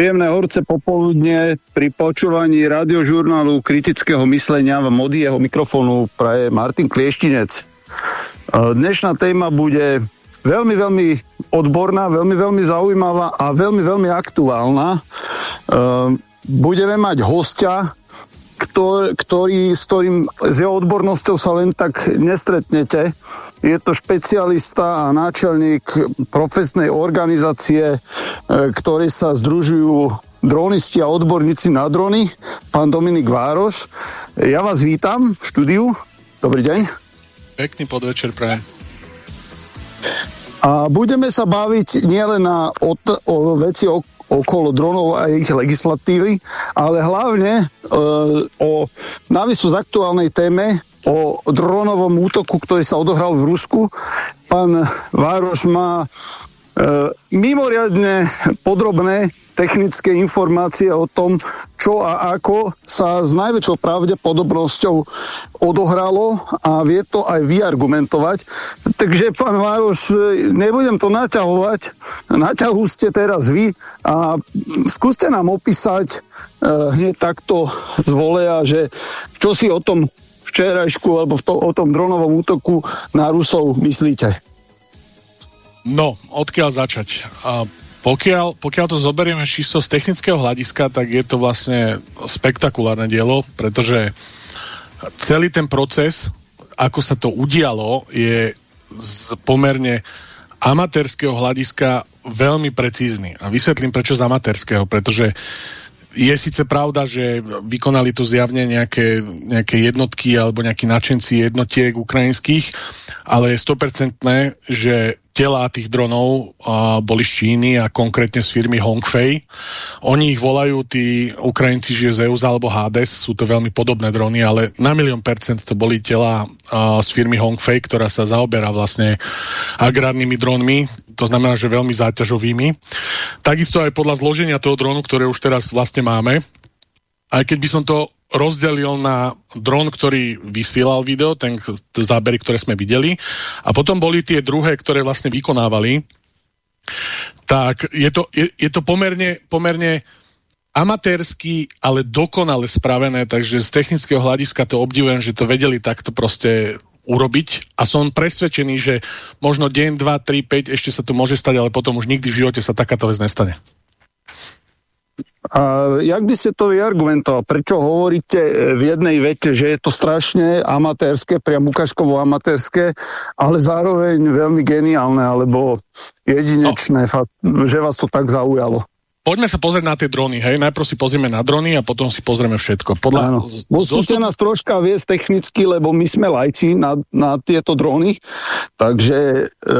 Príjemné horce popoludne pri počúvaní radiožurnálu kritického myslenia v mody jeho mikrofónu praje Martin Klieštinec. E, dnešná téma bude veľmi, veľmi odborná, veľmi, veľmi zaujímavá a veľmi, veľmi aktuálna. E, budeme mať hostia, ktorý, s ktorým s jeho odbornosťou sa len tak nestretnete. Je to špecialista a náčelník profesnej organizácie, e, ktorí sa združujú dronisti a odborníci na drony, pán Dominik Vároš. Ja vás vítam v štúdiu. Dobrý deň. Pekný podvečer prajem. A budeme sa baviť nielen na, o, o veci o, okolo dronov a ich legislatívy, ale hlavne e, o návisu z aktuálnej téme o dronovom útoku, ktorý sa odohral v Rusku. Pán Vároš má e, mimoriadne podrobné technické informácie o tom, čo a ako sa s najväčšou pravdepodobnosťou odohralo a vie to aj vyargumentovať. Takže, pán Vároš, nebudem to naťahovať. Naťahu ste teraz vy a skúste nám opísať e, hneď takto z voleja, že čo si o tom včerajšku alebo v to, o tom dronovom útoku na Rusov myslíte? No, odkiaľ začať? A pokiaľ, pokiaľ to zoberieme čisto z technického hľadiska, tak je to vlastne spektakulárne dielo, pretože celý ten proces, ako sa to udialo, je z pomerne amatérskeho hľadiska veľmi precízny. A vysvetlím prečo z amatérskeho, pretože je síce pravda, že vykonali to zjavne nejaké, nejaké jednotky alebo nejakí načenci jednotiek ukrajinských, ale je 100% že tela tých dronov uh, boli z Číny a konkrétne z firmy Hongfei. Oni ich volajú tí Ukrajinci, že Zeus alebo Hades, sú to veľmi podobné drony, ale na milión percent to boli tela uh, z firmy Hongfei, ktorá sa zaoberá vlastne agrárnymi dronmi, to znamená, že veľmi záťažovými. Takisto aj podľa zloženia toho dronu, ktoré už teraz vlastne máme, aj keď by som to rozdelil na dron, ktorý vysielal video, ten zábery, ktoré sme videli, a potom boli tie druhé, ktoré vlastne vykonávali, tak je to, je, je to pomerne, pomerne amatérsky, ale dokonale spravené, takže z technického hľadiska to obdivujem, že to vedeli takto proste urobiť a som presvedčený, že možno deň, 2, 3, 5 ešte sa to môže stať, ale potom už nikdy v živote sa takáto vec nestane. A jak by ste to vyargumentoval? Prečo hovoríte v jednej vete, že je to strašne amatérske, priam ukážkovo amatérske, ale zároveň veľmi geniálne, alebo jedinečné, no. že vás to tak zaujalo? Poďme sa pozrieť na tie drony, hej? Najprv si pozrieme na drony a potom si pozrieme všetko. Podľa... Áno. Musíte zostup... nás troška viesť technicky, lebo my sme lajci na, na tieto drony, takže... E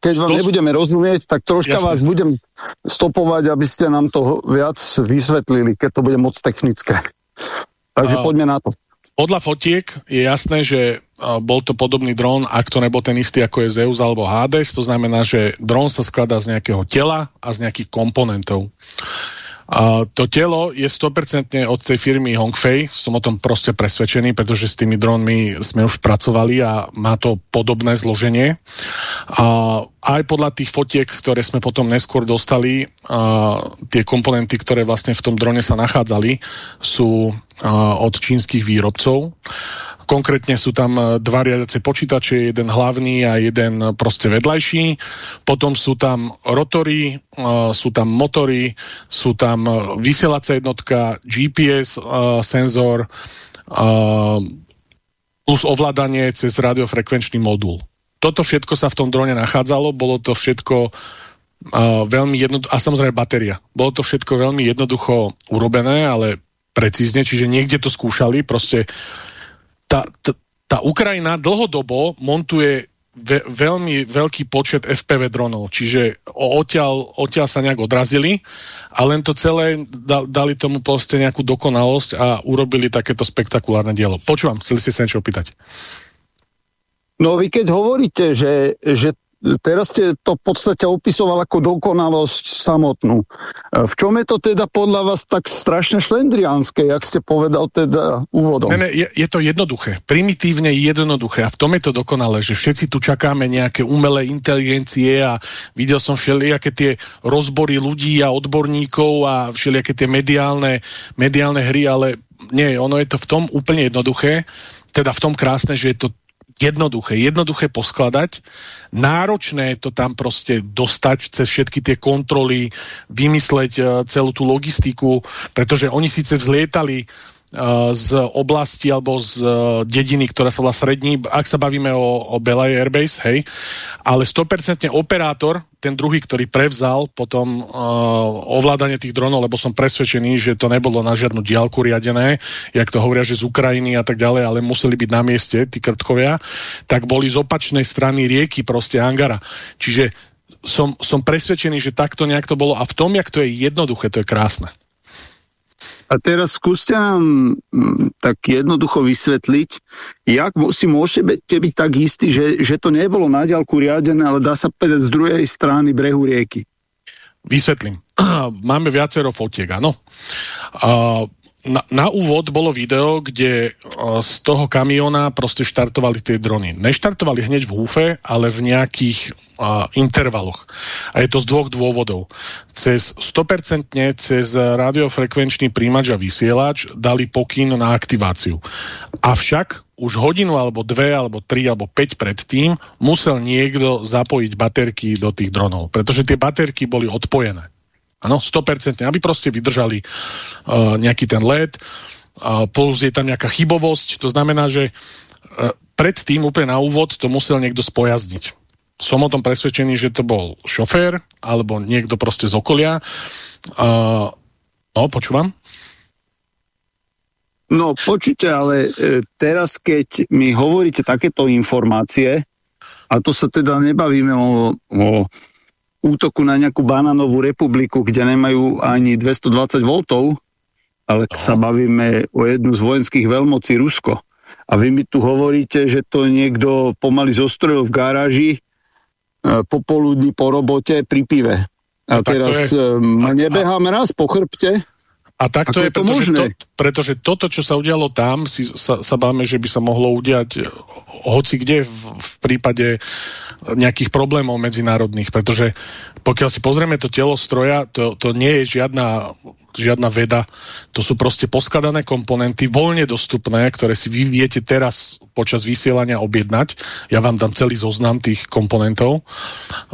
keď vám Dos... nebudeme rozumieť, tak troška Jasne. vás budem stopovať, aby ste nám to viac vysvetlili, keď to bude moc technické. Takže a... poďme na to. Podľa fotiek je jasné, že bol to podobný dron, ak to nebol ten istý ako je Zeus alebo Hades, to znamená, že dron sa skladá z nejakého tela a z nejakých komponentov. A to telo je 100% od tej firmy Hongfei, som o tom proste presvedčený, pretože s tými dronmi sme už pracovali a má to podobné zloženie. A aj podľa tých fotiek, ktoré sme potom neskôr dostali, a tie komponenty, ktoré vlastne v tom drone sa nachádzali, sú od čínskych výrobcov. Konkrétne sú tam e, dva riadace počítače, jeden hlavný a jeden proste vedľajší. Potom sú tam rotory, e, sú tam motory, sú tam e, vysielacia jednotka, GPS senzor plus ovládanie cez radiofrekvenčný modul. Toto všetko sa v tom drone nachádzalo, bolo to všetko veľmi jednoducho, a samozrejme batéria. Bolo to všetko veľmi jednoducho urobené, ale precízne, čiže niekde to skúšali, proste tá, tá, Ukrajina dlhodobo montuje ve, veľmi veľký počet FPV dronov, čiže odtiaľ, odtiaľ sa nejak odrazili a len to celé da, dali tomu proste nejakú dokonalosť a urobili takéto spektakulárne dielo. Počúvam, chceli ste sa niečo opýtať. No vy keď hovoríte, že, že teraz ste to v podstate opisoval ako dokonalosť samotnú. V čom je to teda podľa vás tak strašne šlendriánske, jak ste povedal teda úvodom? Ne, ne, je, je to jednoduché. Primitívne jednoduché. A v tom je to dokonalé, že všetci tu čakáme nejaké umelé inteligencie a videl som všelijaké tie rozbory ľudí a odborníkov a všelijaké tie mediálne, mediálne hry, ale nie, ono je to v tom úplne jednoduché, teda v tom krásne, že je to jednoduché, jednoduché poskladať, náročné je to tam proste dostať cez všetky tie kontroly, vymysleť uh, celú tú logistiku, pretože oni síce vzlietali z oblasti alebo z uh, dediny, ktorá sa volá Srední, ak sa bavíme o, o Belay Airbase, hej, ale 100% operátor ten druhý, ktorý prevzal potom uh, ovládanie tých dronov, lebo som presvedčený, že to nebolo na žiadnu diálku riadené, jak to hovoria, že z Ukrajiny a tak ďalej, ale museli byť na mieste, tí krtkovia, tak boli z opačnej strany rieky, proste Angara. Čiže som, som presvedčený, že takto nejak to bolo a v tom, jak to je jednoduché, to je krásne. A teraz skúste nám mm, tak jednoducho vysvetliť, jak si môžete byť tak istý, že, že to nebolo na ďalku riadené, ale dá sa povedať z druhej strany brehu rieky. Vysvetlím. Máme viacero fotiek, áno. Uh, na, na úvod bolo video, kde z toho kamiona proste štartovali tie drony. Neštartovali hneď v húfe, ale v nejakých uh, intervaloch. A je to z dvoch dôvodov. Cez 100% cez radiofrekvenčný príjimač a vysielač dali pokyn na aktiváciu. Avšak už hodinu alebo dve, alebo tri, alebo päť predtým musel niekto zapojiť baterky do tých dronov, pretože tie baterky boli odpojené. Áno, 100%, aby proste vydržali uh, nejaký ten led, uh, plus je tam nejaká chybovosť, to znamená, že uh, predtým úplne na úvod to musel niekto spojazniť. Som o tom presvedčený, že to bol šofér, alebo niekto proste z okolia. Uh, no, počúvam. No, počujte, ale e, teraz, keď mi hovoríte takéto informácie, a to sa teda nebavíme o, o útoku na nejakú banánovú republiku, kde nemajú ani 220 V, ale sa bavíme o jednu z vojenských veľmocí Rusko. A vy mi tu hovoríte, že to niekto pomaly zostrojil v garáži e, popoludní po robote pri pive. A no, teraz je... E, nebehám raz po chrbte. A tak to je, je to pretože, to, pretože toto, čo sa udialo tam, si, sa, sa báme, že by sa mohlo udiať hoci kde v, v prípade nejakých problémov medzinárodných, pretože pokiaľ si pozrieme to telo stroja, to, to nie je žiadna, žiadna veda, to sú proste poskladané komponenty, voľne dostupné, ktoré si vy viete teraz počas vysielania objednať. Ja vám dám celý zoznam tých komponentov.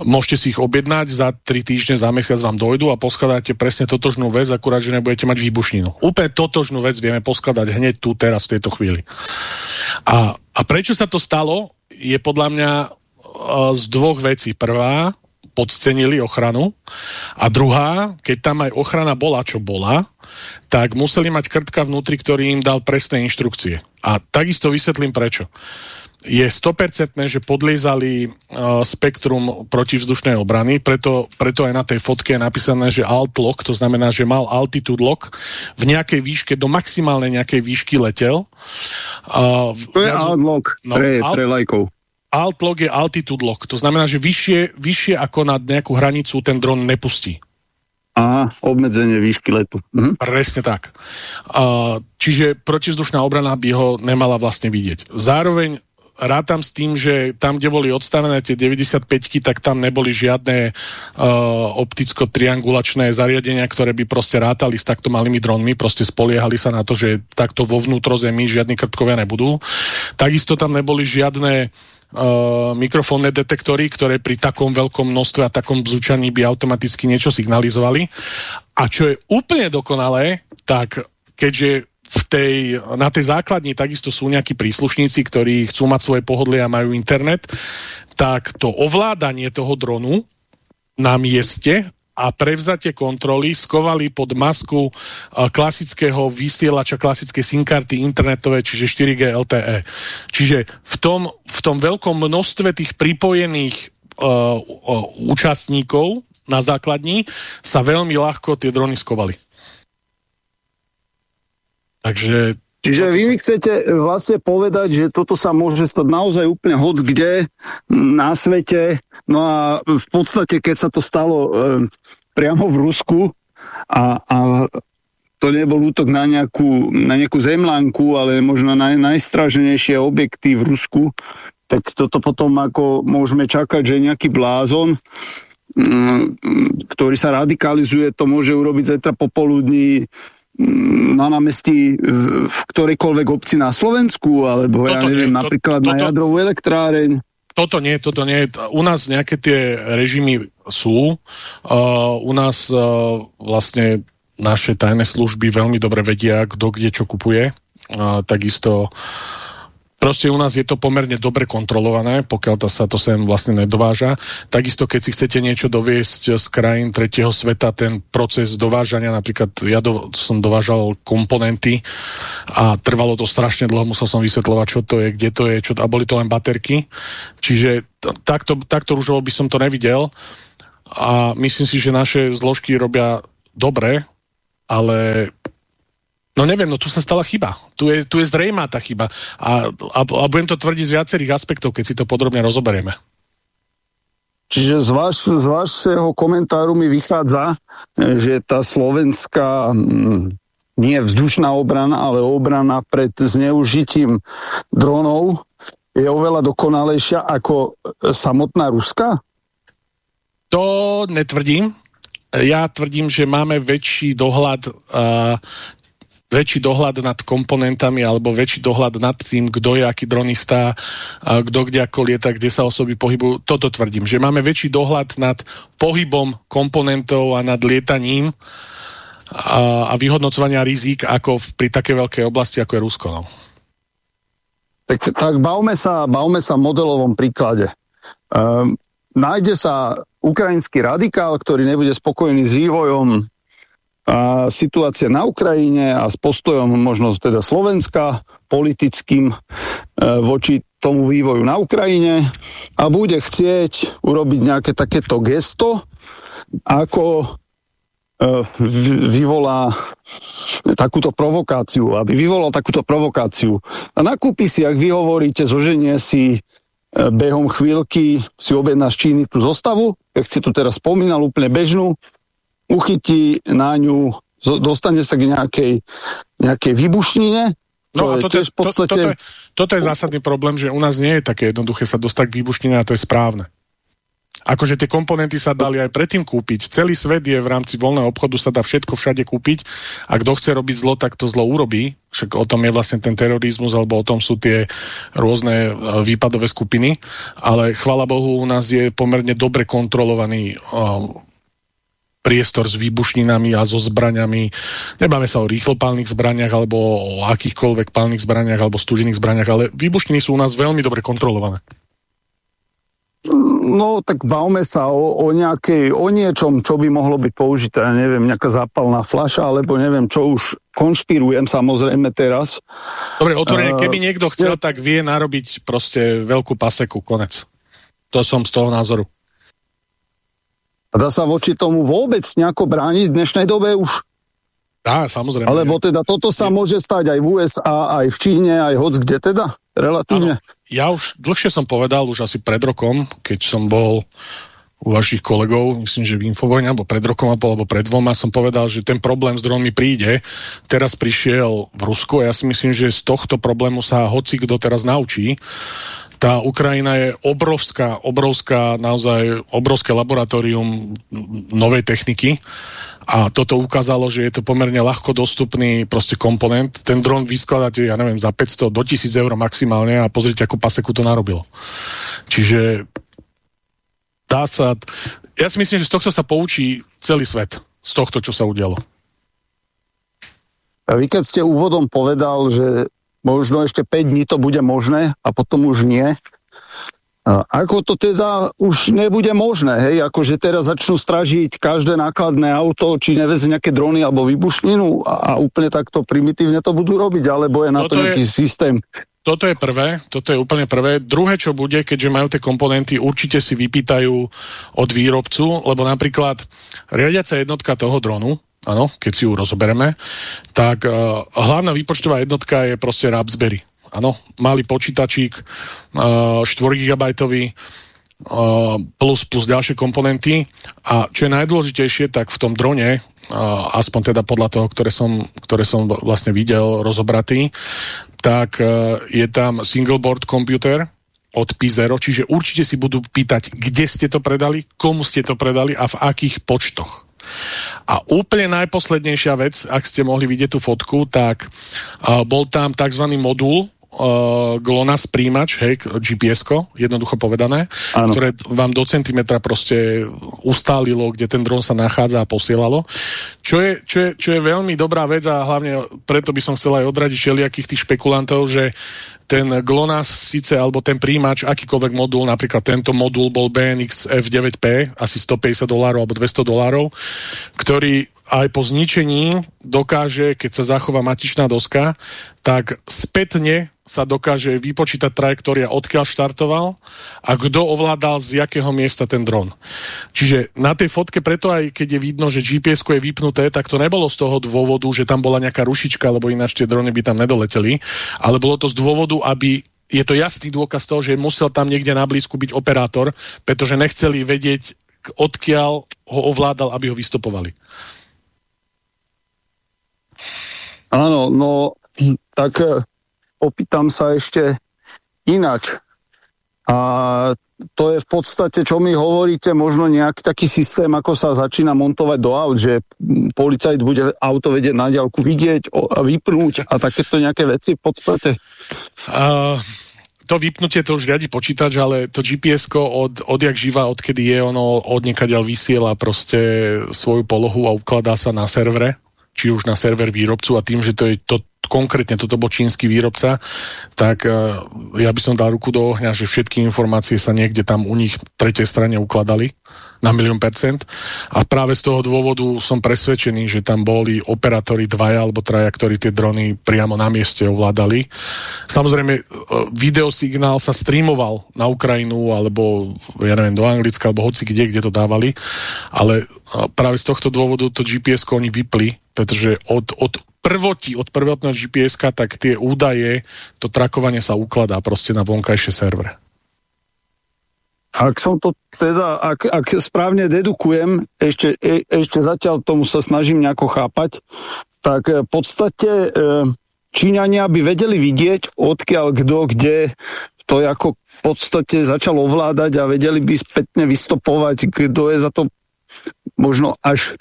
Môžete si ich objednať, za 3 týždne, za mesiac vám dojdu a poskladáte presne totožnú vec, akurát, že nebudete mať výbušninu. Úplne totožnú vec vieme poskladať hneď tu, teraz, v tejto chvíli. A, a prečo sa to stalo, je podľa mňa z dvoch vecí. Prvá, podcenili ochranu a druhá, keď tam aj ochrana bola, čo bola, tak museli mať krtka vnútri, ktorý im dal presné inštrukcie. A takisto vysvetlím prečo. Je 100% že podliezali uh, spektrum protivzdušnej obrany, preto, preto aj na tej fotke je napísané, že alt lock, to znamená, že mal altitude lock, v nejakej výške, do maximálnej nejakej výšky letel. Uh, to je alt lock no, pre, alt, pre lajkov alt log je altitude log. To znamená, že vyššie, vyššie ako nad nejakú hranicu ten dron nepustí. Aha, obmedzenie výšky letu. Mhm. Presne tak. Uh, čiže protizdušná obrana by ho nemala vlastne vidieť. Zároveň rátam s tým, že tam, kde boli odstavené tie 95 tak tam neboli žiadne uh, opticko-triangulačné zariadenia, ktoré by proste rátali s takto malými dronmi, proste spoliehali sa na to, že takto vo vnútrozemí žiadni krtkovia nebudú. Takisto tam neboli žiadne uh, mikrofónne detektory, ktoré pri takom veľkom množstve a takom bzučaní by automaticky niečo signalizovali. A čo je úplne dokonalé, tak keďže v tej, na tej základni takisto sú nejakí príslušníci, ktorí chcú mať svoje pohodlie a majú internet, tak to ovládanie toho dronu na mieste a prevzatie kontroly skovali pod masku klasického vysielača, klasické SIM karty internetové, čiže 4G LTE. Čiže v tom, v tom veľkom množstve tých pripojených uh, účastníkov na základní sa veľmi ľahko tie drony skovali. Takže Čiže vy mi chcete vlastne povedať, že toto sa môže stať naozaj úplne hoc kde na svete. No a v podstate, keď sa to stalo e, priamo v Rusku a, a to nebol útok na nejakú, na nejakú zemlánku, ale možno na najstraženejšie objekty v Rusku, tak toto potom ako môžeme čakať, že nejaký blázon, mm, ktorý sa radikalizuje, to môže urobiť zajtra popoludní na námestí v ktorejkoľvek obci na Slovensku, alebo toto ja neviem, nie, napríklad to, na jadrovú elektráreň. Toto nie, toto nie. U nás nejaké tie režimy sú. Uh, u nás uh, vlastne naše tajné služby veľmi dobre vedia, kto kde čo kupuje. Uh, takisto uh, Proste u nás je to pomerne dobre kontrolované, pokiaľ to sa to sem vlastne nedováža. Takisto, keď si chcete niečo doviesť z krajín tretieho sveta, ten proces dovážania, napríklad ja do, som dovážal komponenty a trvalo to strašne dlho, musel som vysvetľovať, čo to je, kde to je, čo, a boli to len baterky. Čiže takto, takto rúžovo by som to nevidel a myslím si, že naše zložky robia dobre, ale No neviem, no tu sa stala chyba. Tu je, tu je zrejmá tá chyba. A, a, a budem to tvrdiť z viacerých aspektov, keď si to podrobne rozoberieme. Čiže z, vaš, z vašeho komentáru mi vychádza, že tá slovenská nie vzdušná obrana, ale obrana pred zneužitím dronov je oveľa dokonalejšia ako samotná Ruska? To netvrdím. Ja tvrdím, že máme väčší dohľad uh, väčší dohľad nad komponentami alebo väčší dohľad nad tým, kto je aký dronista, kto kde ako lieta, kde sa osoby pohybujú. Toto tvrdím, že máme väčší dohľad nad pohybom komponentov a nad lietaním a, a vyhodnocovania rizík ako v, pri také veľkej oblasti, ako je Rusko. No. Tak, tak bavme, sa, bavme sa modelovom príklade. Um, nájde sa ukrajinský radikál, ktorý nebude spokojný s vývojom a situácia na Ukrajine a s postojom možno teda Slovenska politickým e, voči tomu vývoju na Ukrajine a bude chcieť urobiť nejaké takéto gesto, ako e, vyvolá takúto provokáciu, aby vyvolal takúto provokáciu. A nakúpi si, ak vy hovoríte, zoženie si e, behom chvíľky si objedná z Číny tú zostavu, jak ste tu teraz spomínal, úplne bežnú, uchytí na ňu, dostane sa k nejakej, nejakej výbušnine. No a toto, je, v podstate... to, toto, je, toto je zásadný problém, že u nás nie je také jednoduché sa dostať k výbušnine a to je správne. Akože tie komponenty sa dali aj predtým kúpiť. Celý svet je v rámci voľného obchodu, sa dá všetko všade kúpiť a kto chce robiť zlo, tak to zlo urobí. Však o tom je vlastne ten terorizmus, alebo o tom sú tie rôzne e, výpadové skupiny. Ale chvala Bohu, u nás je pomerne dobre kontrolovaný uh, priestor s výbušninami a so zbraňami. Nebáme sa o rýchlopálnych zbraniach alebo o akýchkoľvek pálnych zbraniach alebo studených zbraniach, ale výbušniny sú u nás veľmi dobre kontrolované. No, tak bavme sa o, o, nejakej, o niečom, čo by mohlo byť použité, ja neviem, nejaká zápalná fľaša, alebo neviem, čo už konšpirujem samozrejme teraz. Dobre, otvorene, uh, keby niekto chcel, ja... tak vie narobiť proste veľkú paseku, konec. To som z toho názoru. A dá sa voči tomu vôbec nejako brániť v dnešnej dobe už? Dá, samozrejme. Alebo teda toto sa môže stať aj v USA, aj v Číne, aj hoc kde teda? Relatívne. Ja už dlhšie som povedal, už asi pred rokom, keď som bol u vašich kolegov, myslím, že v Infovojne, alebo pred rokom alebo pred dvoma, som povedal, že ten problém s dronmi príde. Teraz prišiel v Rusku a ja si myslím, že z tohto problému sa hoci kto teraz naučí tá Ukrajina je obrovská, obrovská, naozaj obrovské laboratórium novej techniky a toto ukázalo, že je to pomerne ľahko dostupný proste komponent. Ten dron vyskladáte, ja neviem, za 500 do 1000 eur maximálne a pozrite, ako paseku to narobilo. Čiže dá sa... Ja si myslím, že z tohto sa poučí celý svet. Z tohto, čo sa udialo. Vy keď ste úvodom povedal, že možno ešte 5 dní to bude možné a potom už nie. A ako to teda už nebude možné, hej, akože teraz začnú stražiť každé nákladné auto, či neveze nejaké drony alebo výbušninu a, a úplne takto primitívne to budú robiť, alebo je na toto to nejaký je, systém. Toto je prvé, toto je úplne prvé. Druhé, čo bude, keďže majú tie komponenty, určite si vypýtajú od výrobcu, lebo napríklad riadiaca jednotka toho dronu, áno, keď si ju rozoberieme, tak uh, hlavná výpočtová jednotka je proste Raspberry. Áno, malý počítačík, uh, 4 GB, plus, plus ďalšie komponenty. A čo je najdôležitejšie, tak v tom drone, aspoň teda podľa toho, ktoré som, ktoré som vlastne videl rozobratý, tak je tam single board computer od P0, čiže určite si budú pýtať, kde ste to predali, komu ste to predali a v akých počtoch. A úplne najposlednejšia vec, ak ste mohli vidieť tú fotku, tak uh, bol tam tzv. modul, uh, GLONASS príjimač, hej, gps jednoducho povedané, ano. ktoré vám do centimetra proste ustálilo, kde ten dron sa nachádza a posielalo. Čo je, čo, je, čo je veľmi dobrá vec a hlavne preto by som chcel aj odradiť všelijakých tých špekulantov, že ten GLONASS síce, alebo ten príjimač, akýkoľvek modul, napríklad tento modul bol BNX F9P, asi 150 dolárov alebo 200 dolárov, ktorý aj po zničení dokáže, keď sa zachová matičná doska, tak spätne sa dokáže vypočítať trajektória, odkiaľ štartoval a kto ovládal z jakého miesta ten dron. Čiže na tej fotke preto aj keď je vidno, že gps je vypnuté, tak to nebolo z toho dôvodu, že tam bola nejaká rušička, lebo ináč tie drony by tam nedoleteli, ale bolo to z dôvodu, aby je to jasný dôkaz toho, že musel tam niekde na blízku byť operátor, pretože nechceli vedieť, odkiaľ ho ovládal, aby ho vystopovali. Áno, no tak e, opýtam sa ešte inač. A to je v podstate, čo mi hovoríte, možno nejaký taký systém, ako sa začína montovať do aut, že policajt bude auto vedieť na diálku vidieť a vypnúť a takéto nejaké veci v podstate? Uh, to vypnutie to už riadi počítač, ale to GPS-ko od, odjak živa, odkedy je ono od vysiela proste svoju polohu a ukladá sa na servere či už na server výrobcu a tým, že to je to, konkrétne toto bol čínsky výrobca, tak uh, ja by som dal ruku do ohňa, že všetky informácie sa niekde tam u nich tretej strane ukladali na milión percent a práve z toho dôvodu som presvedčený, že tam boli operátori dvaja alebo traja, ktorí tie drony priamo na mieste ovládali. Samozrejme, e, videosignál sa streamoval na Ukrajinu alebo ja neviem, do Anglicka alebo hoci kde, kde to dávali, ale e, práve z tohto dôvodu to gps oni vypli, pretože od, od prvoti, od prvotného gps tak tie údaje, to trakovanie sa ukladá proste na vonkajšie servere. Ak som to teda, ak, ak správne dedukujem, ešte, e, ešte zatiaľ tomu sa snažím nejako chápať, tak e, v podstate e, Číňania by vedeli vidieť, odkiaľ kto, kde to ako v podstate začal ovládať a vedeli by spätne vystopovať, kto je za to možno až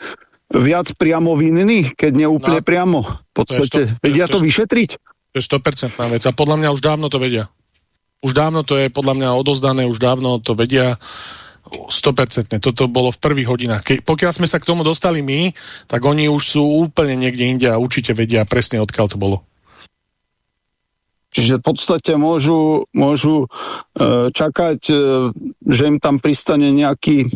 viac priamo vinný, keď nie úplne no, priamo. V podstate to, vedia to, to vyšetriť? To je 100% vec a podľa mňa už dávno to vedia. Už dávno to je podľa mňa odozdané, už dávno to vedia 100%. Toto bolo v prvých hodinách. Ke, pokiaľ sme sa k tomu dostali my, tak oni už sú úplne niekde inde a určite vedia presne, odkiaľ to bolo. Čiže v podstate môžu, môžu e, čakať, e, že im tam pristane nejaký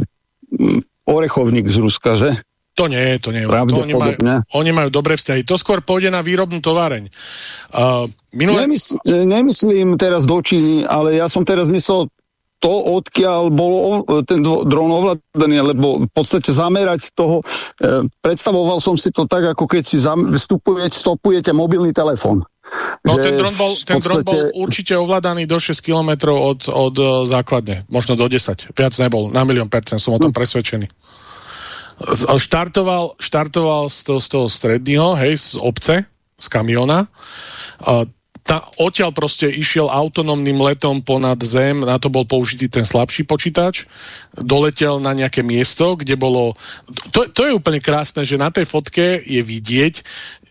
orechovník z Ruska, že? To nie, to nie. To oni, majú, oni majú dobré vzťahy. To skôr pôjde na výrobnú továreň. Uh, minule... Nemysl, nemyslím teraz do Číny, ale ja som teraz myslel to, odkiaľ bol ten dron ovládaný, lebo v podstate zamerať toho, e, predstavoval som si to tak, ako keď si vstupujete, stopujete mobilný telefón. No ten dron, bol, ten podstate... dron bol určite ovládaný do 6 km od, od e, základne, možno do 10. Viac nebol, na milión percent som o tom hm. presvedčený štartoval, štartoval z toho, z toho stredného, hej, z obce, z kamiona. Tá, odtiaľ proste išiel autonómnym letom ponad zem, na to bol použitý ten slabší počítač, doletel na nejaké miesto, kde bolo... To, to je úplne krásne, že na tej fotke je vidieť,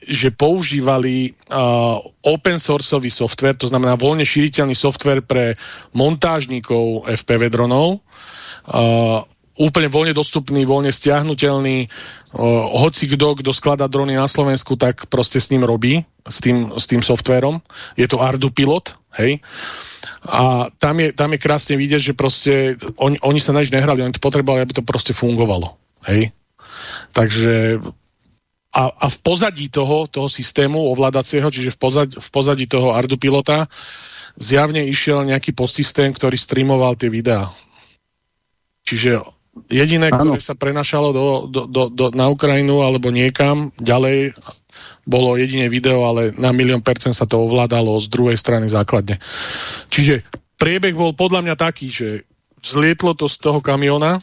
že používali uh, open sourceový software, to znamená voľne šíriteľný software pre montážníkov FPV dronov. Uh, úplne voľne dostupný, voľne stiahnutelný. Hoci kto, kto skladá drony na Slovensku, tak proste s ním robí, s tým, s tým softvérom. Je to Ardu Pilot, hej. A tam je, tam je krásne vidieť, že proste oni, oni sa na nič nehrali, oni to potrebovali, aby to proste fungovalo, hej. Takže a, a v pozadí toho, toho systému ovládacieho, čiže v pozadí, v pozadí toho Ardu Pilota, zjavne išiel nejaký postsystém, ktorý streamoval tie videá. Čiže Jediné, ano. ktoré sa prenašalo do, do, do, do, na Ukrajinu alebo niekam ďalej, bolo jedine video, ale na milión percent sa to ovládalo z druhej strany základne. Čiže priebeh bol podľa mňa taký, že vzlietlo to z toho kamiona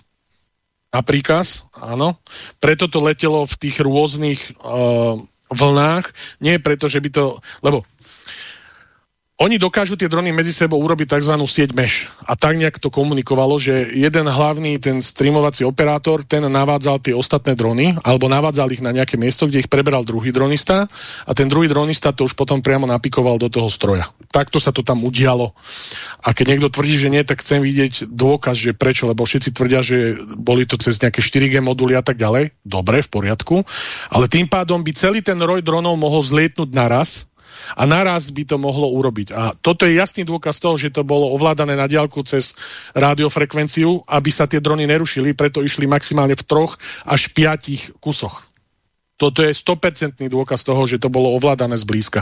na príkaz, áno, preto to letelo v tých rôznych uh, vlnách, nie preto, že by to, lebo oni dokážu tie drony medzi sebou urobiť tzv. sieť mesh. A tak nejak to komunikovalo, že jeden hlavný, ten streamovací operátor, ten navádzal tie ostatné drony, alebo navádzal ich na nejaké miesto, kde ich preberal druhý dronista a ten druhý dronista to už potom priamo napikoval do toho stroja. Takto sa to tam udialo. A keď niekto tvrdí, že nie, tak chcem vidieť dôkaz, že prečo, lebo všetci tvrdia, že boli to cez nejaké 4G moduly a tak ďalej. Dobre, v poriadku. Ale tým pádom by celý ten roj dronov mohol zlietnúť naraz, a naraz by to mohlo urobiť. A toto je jasný dôkaz toho, že to bolo ovládané na diálku cez radiofrekvenciu, aby sa tie drony nerušili, preto išli maximálne v troch až piatich kusoch. Toto je 100% dôkaz toho, že to bolo ovládané zblízka.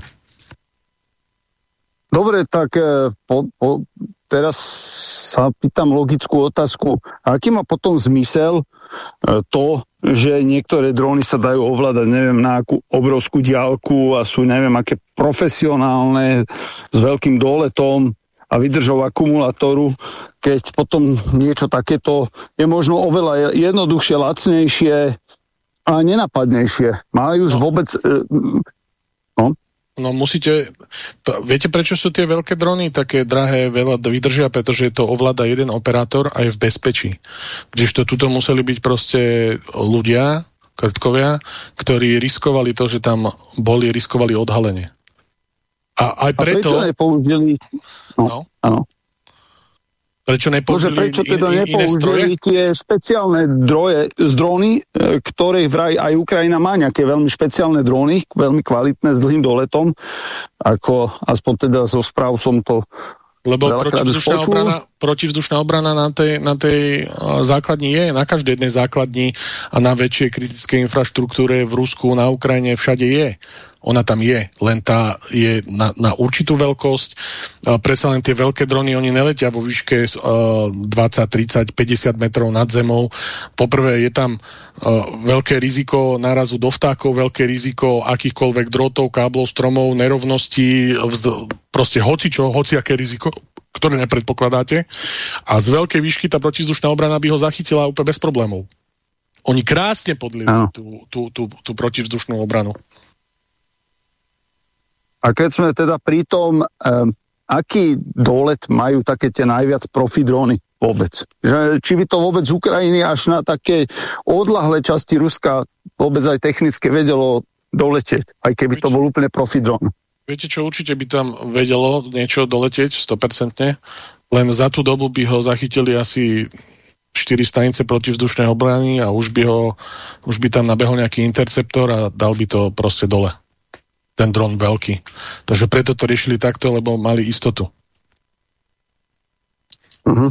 Dobre, tak e, po, po, teraz sa pýtam logickú otázku. Aký má potom zmysel e, to, že niektoré dróny sa dajú ovládať neviem na akú obrovskú diálku a sú neviem aké profesionálne s veľkým doletom a vydržou akumulátoru, keď potom niečo takéto je možno oveľa jednoduchšie, lacnejšie a nenapadnejšie. Majú už no. vôbec... E, no? Musíte, viete prečo sú tie veľké drony také drahé, veľa vydržia, pretože to ovláda jeden operátor a je v bezpečí. Kdežto tuto museli byť proste ľudia, krtkovia, ktorí riskovali to, že tam boli, riskovali odhalenie. A aj preto... A prečo nepoužili... No, no. Prečo nepoužili prečo teda in, nepoužili tie špeciálne droje, z dróny, e, ktoré vraj aj Ukrajina má nejaké veľmi špeciálne dróny, veľmi kvalitné s dlhým doletom, ako aspoň teda so správ som to lebo protivzdušná obrana, protivzdušná obrana na tej, na tej základni je, na každej jednej základni a na väčšej kritickej infraštruktúre v Rusku, na Ukrajine, všade je ona tam je, len tá je na, na určitú veľkosť. Predsa len tie veľké drony, oni neletia vo výške uh, 20, 30, 50 metrov nad zemou. Poprvé je tam veľké riziko nárazu do vtákov, veľké riziko akýchkoľvek drôtov, káblov, stromov, nerovností, proste hoci čo, hoci aké riziko, ktoré nepredpokladáte. A z veľkej výšky tá protizdušná obrana by ho zachytila úplne bez problémov. Oni krásne podlili tú, tú, tú, tú protivzdušnú obranu. A keď sme teda pri tom, um, aký dolet majú také tie najviac profi dróny vôbec? Že, či by to vôbec z Ukrajiny až na také odlahlé časti Ruska vôbec aj technicky vedelo doletieť, aj keby to bol úplne profi dron. Viete čo, určite by tam vedelo niečo doletieť 100%, len za tú dobu by ho zachytili asi 4 stanice protivzdušnej obrany a už by, ho, už by tam nabehol nejaký interceptor a dal by to proste dole ten dron veľký. Takže preto to riešili takto, lebo mali istotu. Uh.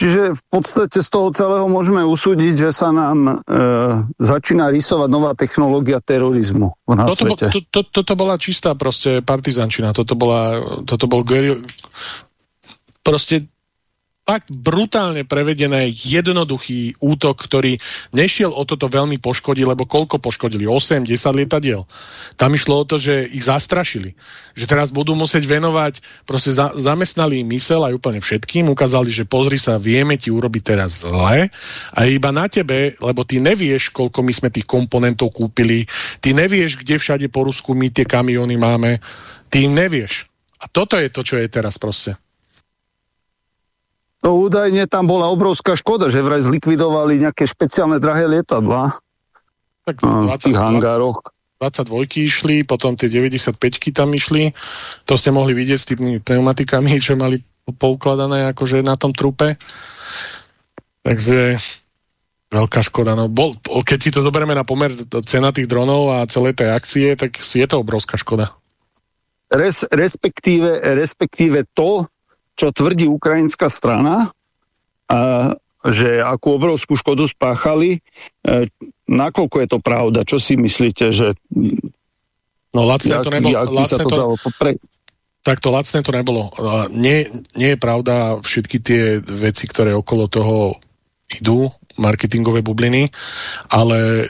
Čiže v podstate z toho celého môžeme usúdiť, že sa nám e, začína rysovať nová technológia terorizmu na toto, svete. To, to, toto bola čistá proste partizančina. Toto, bola, toto bol geril... Proste fakt brutálne prevedené jednoduchý útok, ktorý nešiel o toto veľmi poškodiť, lebo koľko poškodili? 8, 10 lietadiel. Tam išlo o to, že ich zastrašili. Že teraz budú musieť venovať, proste za, zamestnali mysel aj úplne všetkým, ukázali, že pozri sa, vieme ti urobiť teraz zle a iba na tebe, lebo ty nevieš, koľko my sme tých komponentov kúpili, ty nevieš, kde všade po Rusku my tie kamiony máme, ty nevieš. A toto je to, čo je teraz proste. No údajne tam bola obrovská škoda, že vraj zlikvidovali nejaké špeciálne drahé lietadla. Tak v tých hangároch. 22 išli, potom tie 95 tam išli. To ste mohli vidieť s tými pneumatikami, čo mali poukladané akože na tom trupe. Takže veľká škoda. No, bol, keď si to zoberieme na pomer cena tých dronov a celé tej akcie, tak je to obrovská škoda. Res, respektíve, respektíve to, čo tvrdí ukrajinská strana, a, že akú obrovskú škodu spáchali, e, nakoľko je to pravda? Čo si myslíte, že... No lacné to nebolo... Lacné to, to pre... Tak to lacné to nebolo. Nie, nie je pravda všetky tie veci, ktoré okolo toho idú marketingové bubliny, ale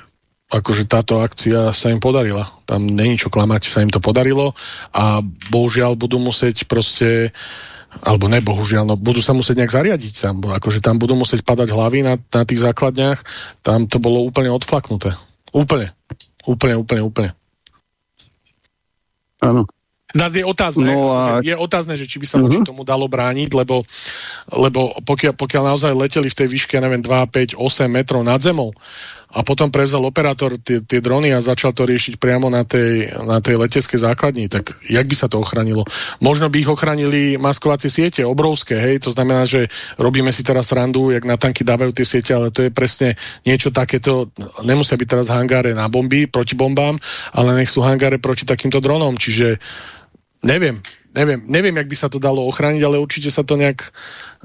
akože táto akcia sa im podarila. Tam není čo klamať, sa im to podarilo a bohužiaľ budú musieť proste alebo ne, bohužiaľ, no budú sa musieť nejak zariadiť tam, akože tam budú musieť padať hlavy na, na tých základniach, tam to bolo úplne odflaknuté. Úplne. Úplne, úplne, úplne. Áno. Je otázne, no a... je otázne, že či by sa uh -huh. tomu dalo brániť, lebo, lebo pokiaľ, pokiaľ naozaj leteli v tej výške, ja neviem, 2, 5, 8 metrov nad zemou a potom prevzal operátor tie, tie drony a začal to riešiť priamo na tej, na tej leteckej základni, tak jak by sa to ochránilo? Možno by ich ochránili maskovacie siete, obrovské, hej, to znamená, že robíme si teraz randu, jak na tanky dávajú tie siete, ale to je presne niečo takéto, nemusia byť teraz hangáre na bomby, proti bombám, ale nech sú hangáre proti takýmto dronom, čiže neviem, neviem, neviem, jak by sa to dalo ochrániť, ale určite sa to nejak,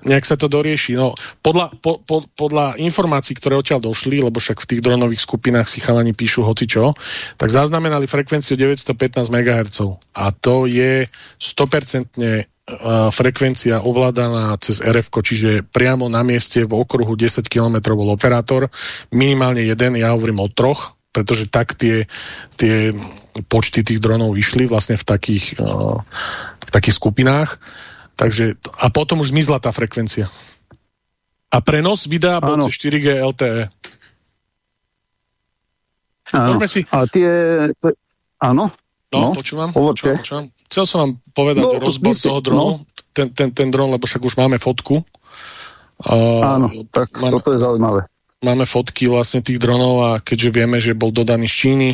nejak sa to dorieši. No, podľa, po, po, podľa informácií, ktoré odtiaľ došli, lebo však v tých dronových skupinách si chalani píšu hocičo, tak zaznamenali frekvenciu 915 MHz. A to je 100% frekvencia ovládaná cez RF, čiže priamo na mieste v okruhu 10 km bol operátor, minimálne jeden, ja hovorím o troch, pretože tak tie, tie počty tých dronov išli vlastne v takých, uh, v takých skupinách. Takže, a potom už zmizla tá frekvencia. A prenos videa bol cez 4G LTE. Áno. si... A tie... Áno? No, no počúvam, počúvam, počúvam. Chcel som vám povedať no, rozbor si... toho dronu, no. ten, ten, ten dron, lebo však už máme fotku. Uh, Áno, tak máme, toto je zaujímavé máme fotky vlastne tých dronov a keďže vieme, že bol dodaný z Číny,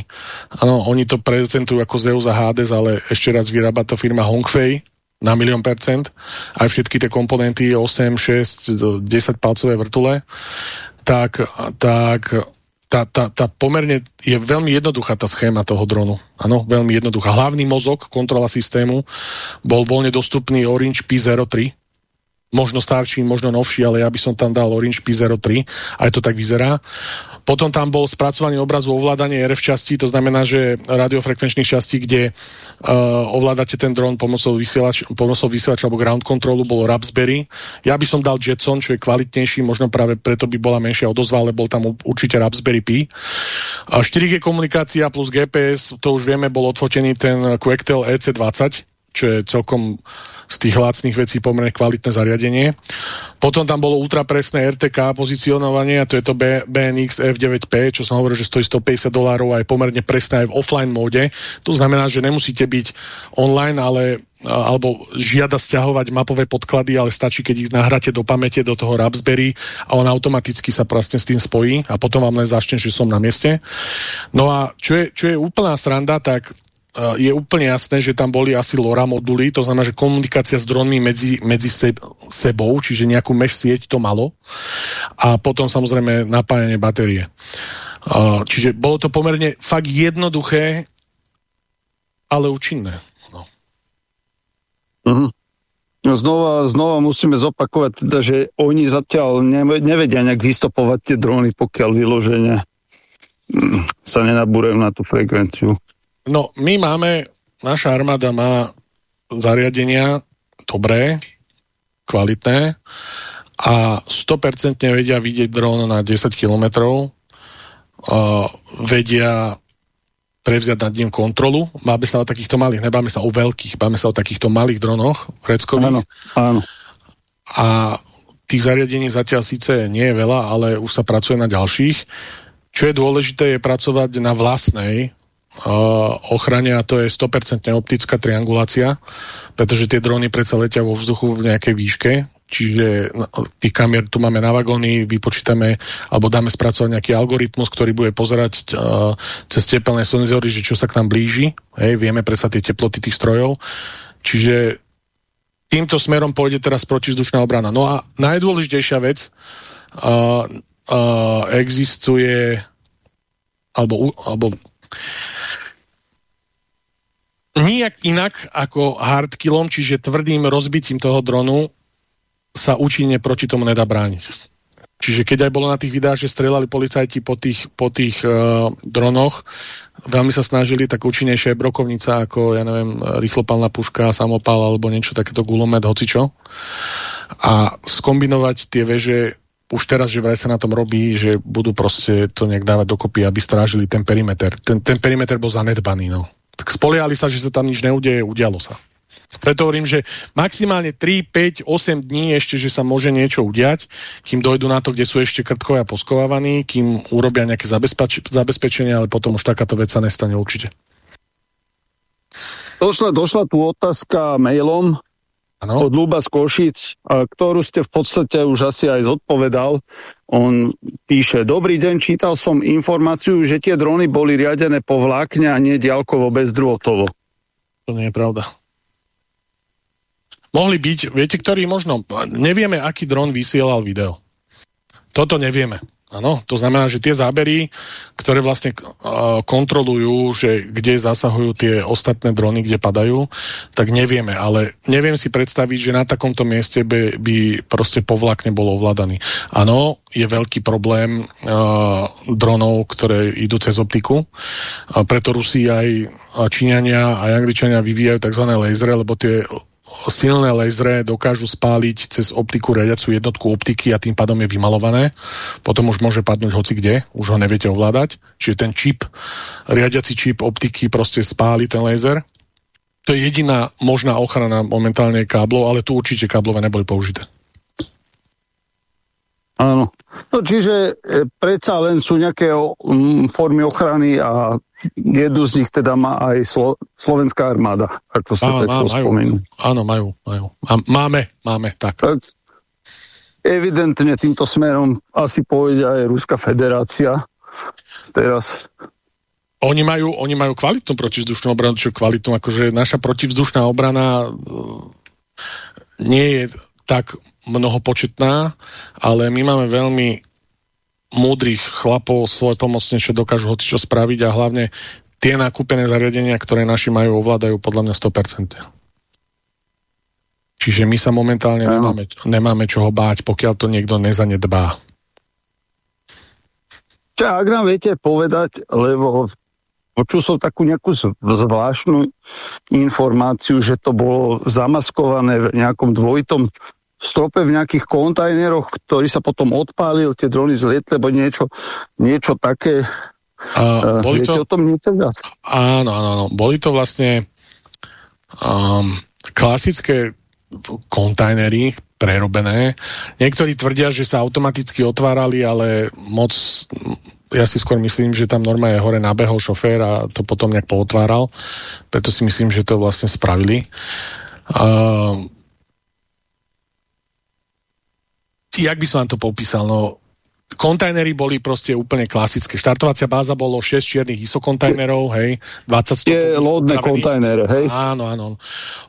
ano, oni to prezentujú ako Zeus a Hades, ale ešte raz vyrába to firma Hongfei na milión percent, aj všetky tie komponenty 8, 6, 10 palcové vrtule, tak, tak tá, tá, tá pomerne je veľmi jednoduchá tá schéma toho dronu. Áno, veľmi jednoduchá. Hlavný mozog, kontrola systému, bol voľne dostupný Orange P03, možno starší, možno novší, ale ja by som tam dal Orange P03, aj to tak vyzerá. Potom tam bol spracovaný obrazu ovládanie RF častí, to znamená, že radiofrekvenčných častí, kde uh, ovládate ten dron pomocou, vysielač, pomocou vysielača alebo ground controlu, bolo Raspberry. Ja by som dal Jetson, čo je kvalitnejší, možno práve preto by bola menšia odozva, ale bol tam určite Raspberry Pi. A 4G komunikácia plus GPS, to už vieme, bol odfotený ten Quectel EC20, čo je celkom z tých lacných vecí pomerne kvalitné zariadenie. Potom tam bolo ultrapresné RTK pozicionovanie a to je to B, BNX F9P, čo som hovoril, že stojí 150 dolárov a je pomerne presné aj v offline móde. To znamená, že nemusíte byť online, ale alebo žiada stiahovať mapové podklady, ale stačí, keď ich nahráte do pamäte, do toho Raspberry a on automaticky sa vlastne s tým spojí a potom vám len začne, že som na mieste. No a čo je, čo je úplná sranda, tak je úplne jasné, že tam boli asi LoRa moduly, to znamená, že komunikácia s dronmi medzi, medzi sebou, čiže nejakú mesh sieť to malo a potom samozrejme napájanie batérie. čiže bolo to pomerne fakt jednoduché, ale účinné. No. Mm-hmm. No znova, znova musíme zopakovať, teda, že oni zatiaľ nevedia nejak vystopovať tie drony, pokiaľ vyloženie mm, sa nenabúrajú na tú frekvenciu. No, my máme, naša armáda má zariadenia dobré, kvalitné a 100% vedia vidieť dron na 10 km, uh, vedia prevziať nad ním kontrolu. Máme sa o takýchto malých, nebáme sa o veľkých, máme sa o takýchto malých dronoch vreckových. Áno, áno. A tých zariadení zatiaľ síce nie je veľa, ale už sa pracuje na ďalších. Čo je dôležité, je pracovať na vlastnej ochrane a to je 100% optická triangulácia, pretože tie dróny predsa letia vo vzduchu v nejakej výške, čiže tých kamier tu máme na vagóny, vypočítame alebo dáme spracovať nejaký algoritmus, ktorý bude pozerať uh, cez tepelné senzory, že čo sa k nám blíži, hej, vieme predsa tie teploty tých strojov, čiže týmto smerom pôjde teraz protizdušná obrana. No a najdôležitejšia vec, uh, uh, existuje alebo, alebo nijak inak ako hardkillom, čiže tvrdým rozbitím toho dronu sa účinne proti tomu nedá brániť. Čiže keď aj bolo na tých videách, že strelali policajti po tých, po tých uh, dronoch, veľmi sa snažili, tak účinnejšia je brokovnica ako, ja neviem, rýchlopalná puška, samopal alebo niečo takéto gulomet, hocičo. A skombinovať tie veže už teraz, že vraj sa na tom robí, že budú proste to nejak dávať dokopy, aby strážili ten perimeter. Ten, ten perimeter bol zanedbaný, no. Spoliali sa, že sa tam nič neudeje, udialo sa. Preto hovorím, že maximálne 3, 5, 8 dní ešte, že sa môže niečo udiať, kým dojdu na to, kde sú ešte krtkovia poskovávaní, kým urobia nejaké zabezpeč zabezpečenie, ale potom už takáto vec sa nestane určite. Došla, došla tu otázka mailom ano. od Luba z Košic, ktorú ste v podstate už asi aj zodpovedal. On píše, dobrý deň, čítal som informáciu, že tie drony boli riadené po vlákne a nie ďalkovo bezdrôtovo. To nie je pravda mohli byť, viete, ktorí možno, nevieme, aký dron vysielal video. Toto nevieme. Áno, to znamená, že tie zábery, ktoré vlastne uh, kontrolujú, že kde zasahujú tie ostatné drony, kde padajú, tak nevieme, ale neviem si predstaviť, že na takomto mieste by, by proste povlak nebol ovládaný. Áno, je veľký problém uh, dronov, ktoré idú cez optiku, a preto Rusi aj Číňania a Angličania vyvíjajú tzv. lasery, lebo tie silné lasery dokážu spáliť cez optiku riadiacu jednotku optiky a tým pádom je vymalované. Potom už môže padnúť hoci kde, už ho neviete ovládať. Čiže ten čip, riadiaci čip optiky proste spáli ten laser. To je jediná možná ochrana momentálne káblov, ale tu určite káblové neboli použité. Áno. No čiže e, predsa len sú nejaké o, m, formy ochrany a jednu z nich teda má aj Slo slovenská armáda, ako ste Á, má, majú, Áno, majú, majú. Máme, máme, tak. tak. Evidentne týmto smerom asi pôjde aj Ruská federácia teraz. Oni majú, oni majú kvalitnú protivzdušnú obranu, čo kvalitnú, akože naša protivzdušná obrana e, nie je tak mnohopočetná, ale my máme veľmi múdrych chlapov svoje pomocne, čo dokážu hoci čo spraviť a hlavne tie nakúpené zariadenia, ktoré naši majú, ovládajú podľa mňa 100%. Čiže my sa momentálne nemáme, nemáme čoho báť, pokiaľ to niekto nezanedbá. Ak nám viete povedať, lebo počul som takú nejakú zvláštnu informáciu, že to bolo zamaskované v nejakom dvojitom strope v nejakých kontajneroch, ktorý sa potom odpálil, tie drony zlietli, lebo niečo, niečo také. A boli Viete to, o tom niečo viac? Áno, áno, áno. Boli to vlastne um, klasické kontajnery prerobené. Niektorí tvrdia, že sa automaticky otvárali, ale moc ja si skôr myslím, že tam norma je hore nabehol šofér a to potom nejak pootváral. Preto si myslím, že to vlastne spravili. Uh, jak by som vám to popísal, no kontajnery boli proste úplne klasické. Štartovacia báza bolo 6 čiernych ISO kontajnerov, hej, 20 stopov. Je lodné kontajnery, hej. Áno, áno.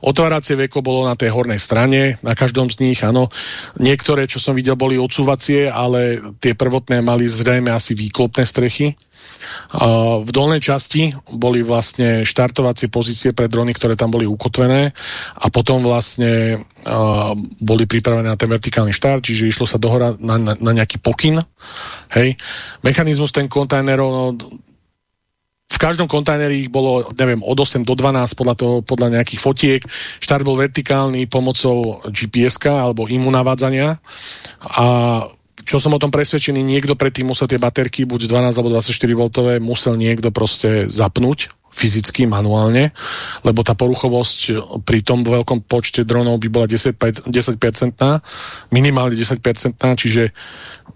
Otváracie veko bolo na tej hornej strane, na každom z nich, áno. Niektoré, čo som videl, boli odsúvacie, ale tie prvotné mali zrejme asi výklopné strechy. V dolnej časti boli vlastne štartovacie pozície pre drony, ktoré tam boli ukotvené a potom vlastne boli pripravené na ten vertikálny štart, čiže išlo sa dohora na, na, na nejaký pokyn. Hej. Mechanizmus ten kontajnerov, no, v každom kontajneri ich bolo, neviem, od 8 do 12 podľa, toho, podľa nejakých fotiek. Štart bol vertikálny pomocou gps alebo imu a čo som o tom presvedčený, niekto predtým musel tie baterky, buď 12 alebo 24 V, musel niekto proste zapnúť fyzicky, manuálne, lebo tá poruchovosť pri tom veľkom počte dronov by bola 10%, 10% minimálne 10%, čiže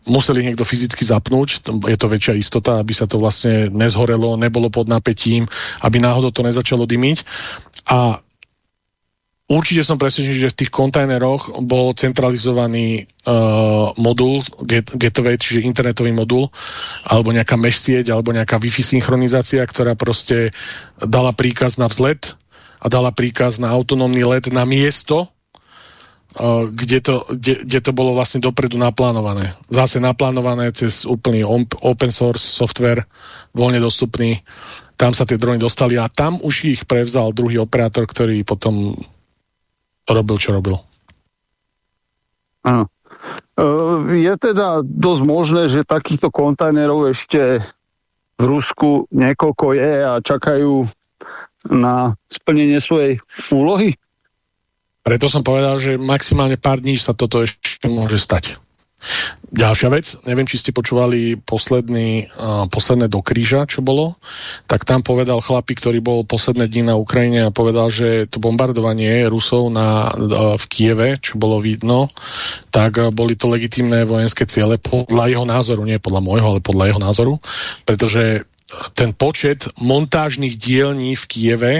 museli niekto fyzicky zapnúť, je to väčšia istota, aby sa to vlastne nezhorelo, nebolo pod napätím, aby náhodou to nezačalo dymiť. A Určite som presvedčený, že v tých kontajneroch bol centralizovaný uh, modul, get, gateway, čiže internetový modul, alebo nejaká mesh sieť, alebo nejaká Wi-Fi synchronizácia, ktorá proste dala príkaz na vzlet a dala príkaz na autonómny let na miesto, uh, kde, to, kde, kde to bolo vlastne dopredu naplánované. Zase naplánované cez úplný open source software, voľne dostupný. Tam sa tie drony dostali a tam už ich prevzal druhý operátor, ktorý potom robil, čo robil. Áno. Je teda dosť možné, že takýchto kontajnerov ešte v Rusku niekoľko je a čakajú na splnenie svojej úlohy? Preto som povedal, že maximálne pár dní sa toto ešte môže stať. Ďalšia vec, neviem, či ste počúvali posledný, uh, posledné do kríža, čo bolo, tak tam povedal chlapík, ktorý bol posledné dni na Ukrajine a povedal, že to bombardovanie Rusov na, uh, v Kieve, čo bolo vidno, tak uh, boli to legitímne vojenské ciele podľa jeho názoru, nie podľa môjho, ale podľa jeho názoru, pretože ten počet montážnych dielní v Kieve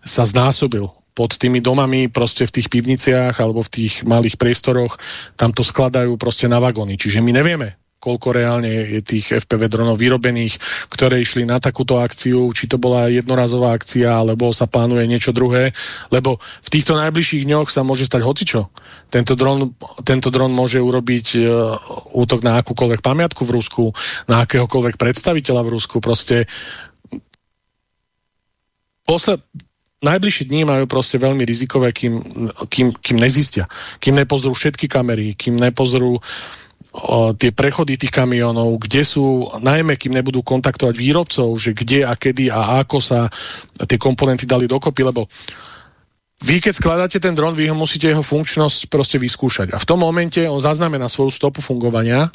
sa znásobil pod tými domami, proste v tých pivniciach alebo v tých malých priestoroch, tam to skladajú proste na vagóny. Čiže my nevieme, koľko reálne je tých FPV dronov vyrobených, ktoré išli na takúto akciu, či to bola jednorazová akcia, alebo sa plánuje niečo druhé, lebo v týchto najbližších dňoch sa môže stať hocičo. Tento dron, tento dron môže urobiť uh, útok na akúkoľvek pamiatku v Rusku, na akéhokoľvek predstaviteľa v Rusku, proste Posled, najbližšie dní majú proste veľmi rizikové, kým, kým, kým nezistia. Kým nepozrú všetky kamery, kým nepozrú tie prechody tých kamionov, kde sú, najmä kým nebudú kontaktovať výrobcov, že kde a kedy a ako sa tie komponenty dali dokopy, lebo vy keď skladáte ten dron, vy ho musíte jeho funkčnosť proste vyskúšať. A v tom momente on zaznamená svoju stopu fungovania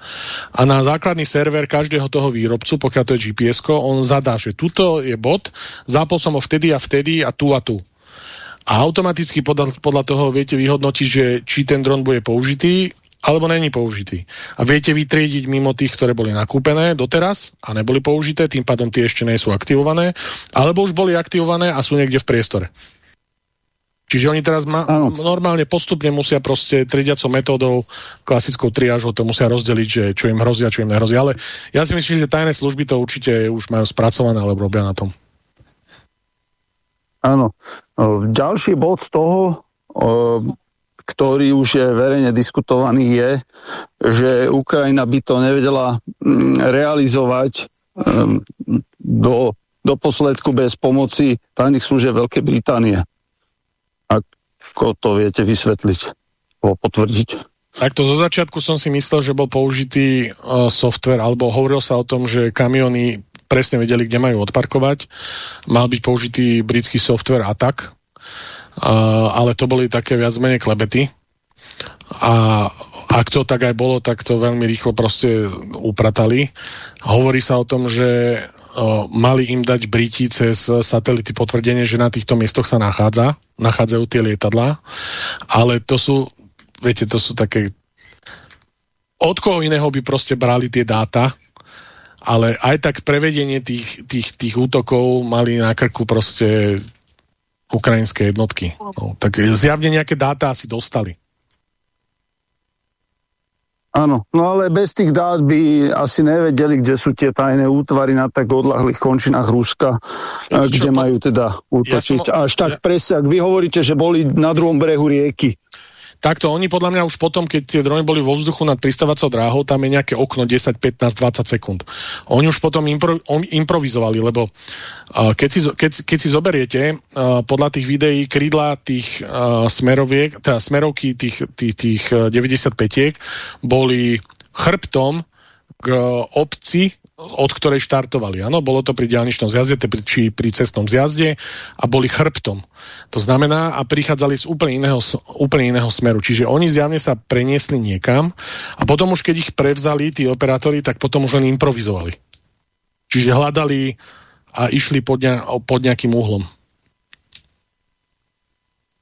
a na základný server každého toho výrobcu, pokiaľ to je gps on zadá, že tuto je bod, zapol som ho vtedy a vtedy a tu a tu. A automaticky podľa, podľa toho viete vyhodnotiť, že či ten dron bude použitý, alebo není použitý. A viete vytriediť mimo tých, ktoré boli nakúpené doteraz a neboli použité, tým pádom tie ešte nie sú aktivované, alebo už boli aktivované a sú niekde v priestore. Čiže oni teraz ma, normálne postupne musia proste triediacou metódou, klasickou triážou to musia rozdeliť, že čo im hrozí a čo im nehrozí. Ale ja si myslím, že tajné služby to určite už majú spracované, alebo robia na tom. Áno. Ďalší bod z toho, ktorý už je verejne diskutovaný, je, že Ukrajina by to nevedela mm, realizovať do, do posledku bez pomoci tajných služieb Veľkej Británie. Ako to viete vysvetliť alebo potvrdiť? Takto zo začiatku som si myslel, že bol použitý uh, software, alebo hovoril sa o tom, že kamiony presne vedeli, kde majú odparkovať. Mal byť použitý britský software ATAC, uh, ale to boli také viac menej klebety. A ak to tak aj bolo, tak to veľmi rýchlo proste upratali. Hovorí sa o tom, že mali im dať Briti cez satelity potvrdenie, že na týchto miestoch sa nachádza, nachádzajú tie lietadlá, ale to sú, viete, to sú také od koho iného by proste brali tie dáta, ale aj tak prevedenie tých, tých, tých útokov mali na krku proste ukrajinské jednotky. No, tak zjavne nejaké dáta asi dostali. Áno, no ale bez tých dát by asi nevedeli, kde sú tie tajné útvary na tak odlahlých končinách Ruska, ja, kde majú teda útočiť. Ja som... Až tak ja... presne, ak vy hovoríte, že boli na druhom brehu rieky. Takto oni podľa mňa už potom, keď tie drony boli vo vzduchu nad pristávacou dráhou, tam je nejaké okno 10, 15, 20 sekúnd. Oni už potom impro, on, improvizovali, lebo uh, keď, si, keď, keď si zoberiete uh, podľa tých videí krídla tých uh, smeroviek, teda smerovky tých, tých, tých uh, 95 boli chrbtom k uh, obci, od ktorej štartovali. Áno, bolo to pri diálničnom zjazde, či pri cestnom zjazde a boli chrbtom. To znamená, a prichádzali z úplne iného, úplne iného smeru. Čiže oni zjavne sa preniesli niekam a potom už keď ich prevzali tí operátori, tak potom už len improvizovali. Čiže hľadali a išli pod, ne, pod nejakým uhlom.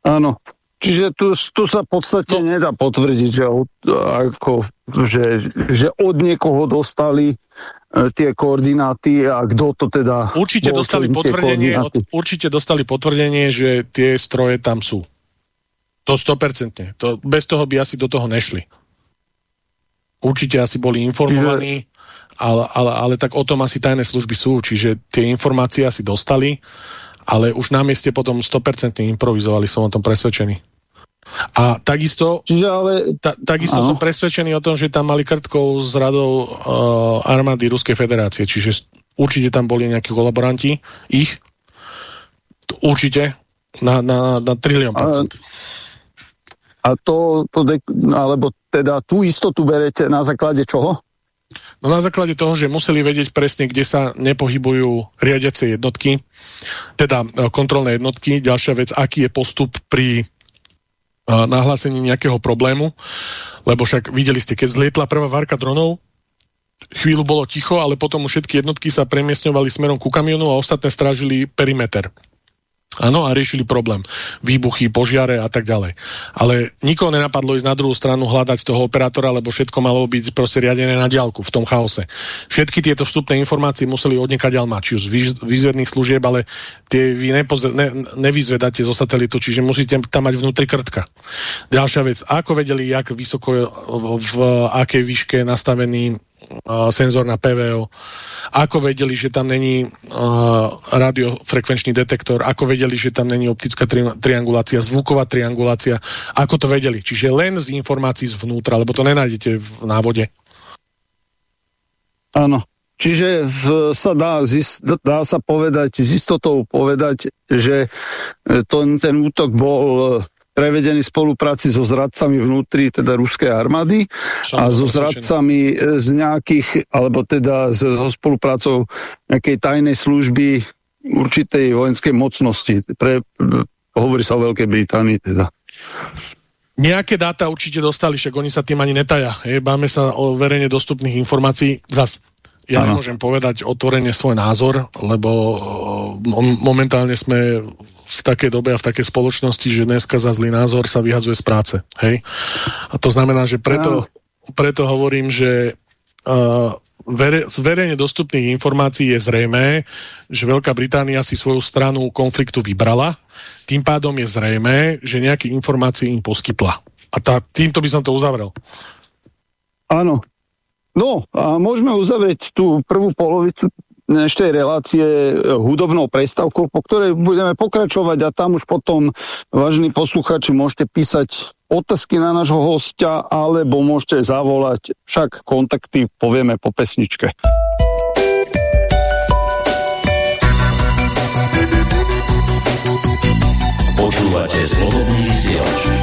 Áno, Čiže tu, tu sa v podstate no. nedá potvrdiť, že od, ako, že, že od niekoho dostali tie koordináty a kto to teda... Určite bol, dostali, potvrdenie, od, určite dostali potvrdenie, že tie stroje tam sú. To 100%. To, bez toho by asi do toho nešli. Určite asi boli informovaní, čiže... ale, ale, ale tak o tom asi tajné služby sú, čiže tie informácie asi dostali, ale už na mieste potom 100% improvizovali, som o tom presvedčený. A takisto, Čiže ale, ta, takisto som presvedčený o tom, že tam mali krtkov s radou uh, armády Ruskej federácie, čiže určite tam boli nejakí kolaboranti, ich, určite, na, na, na trilión percent. A to, to de, alebo teda tú istotu berete na základe čoho? No na základe toho, že museli vedieť presne, kde sa nepohybujú riadiace jednotky, teda uh, kontrolné jednotky. Ďalšia vec, aký je postup pri nahlásení nejakého problému, lebo však videli ste, keď zlietla prvá várka dronov, chvíľu bolo ticho, ale potom všetky jednotky sa premiesňovali smerom ku kamionu a ostatné strážili perimeter. Áno, a riešili problém. Výbuchy, požiare a tak ďalej. Ale nikoho nenapadlo ísť na druhú stranu hľadať toho operátora, lebo všetko malo byť proste riadené na diálku v tom chaose. Všetky tieto vstupné informácie museli od ďal mať, či už z výzvedných služieb, ale tie vy nepozre, ne, nevyzvedáte zo satelitu, čiže musíte tam mať vnútri krtka. Ďalšia vec, ako vedeli, jak vysoko v akej výške nastavený senzor na PVO, ako vedeli, že tam není radiofrekvenčný detektor, ako vedeli, že tam není optická tri triangulácia, zvuková triangulácia, ako to vedeli. Čiže len z informácií zvnútra, lebo to nenájdete v návode. Áno. Čiže v, sa dá, dá sa povedať, s istotou povedať, že e, to, ten útok bol prevedený spolupráci so zradcami vnútri teda ruskej armády a so zradcami e, z nejakých, alebo teda so spoluprácou nejakej tajnej služby určitej vojenskej mocnosti. Pre, hovorí sa o Veľkej Británii teda. Nejaké dáta určite dostali, však oni sa tým ani netaja. Je, báme sa o verejne dostupných informácií. Zas, ja ano. nemôžem povedať otvorene svoj názor, lebo momentálne sme v takej dobe a v takej spoločnosti, že dneska za zlý názor sa vyhadzuje z práce. Hej? A to znamená, že preto, preto hovorím, že uh, vere, z verejne dostupných informácií je zrejmé, že Veľká Británia si svoju stranu konfliktu vybrala, tým pádom je zrejmé, že nejaké informácie im poskytla. A tá, týmto by som to uzavrel. Áno. No, a môžeme uzavrieť tú prvú polovicu dnešnej relácie e, hudobnou prestavkou, po ktorej budeme pokračovať a tam už potom, vážení posluchači, môžete písať otázky na nášho hostia, alebo môžete zavolať, však kontakty povieme po pesničke. Počúvate slobodný vysielač.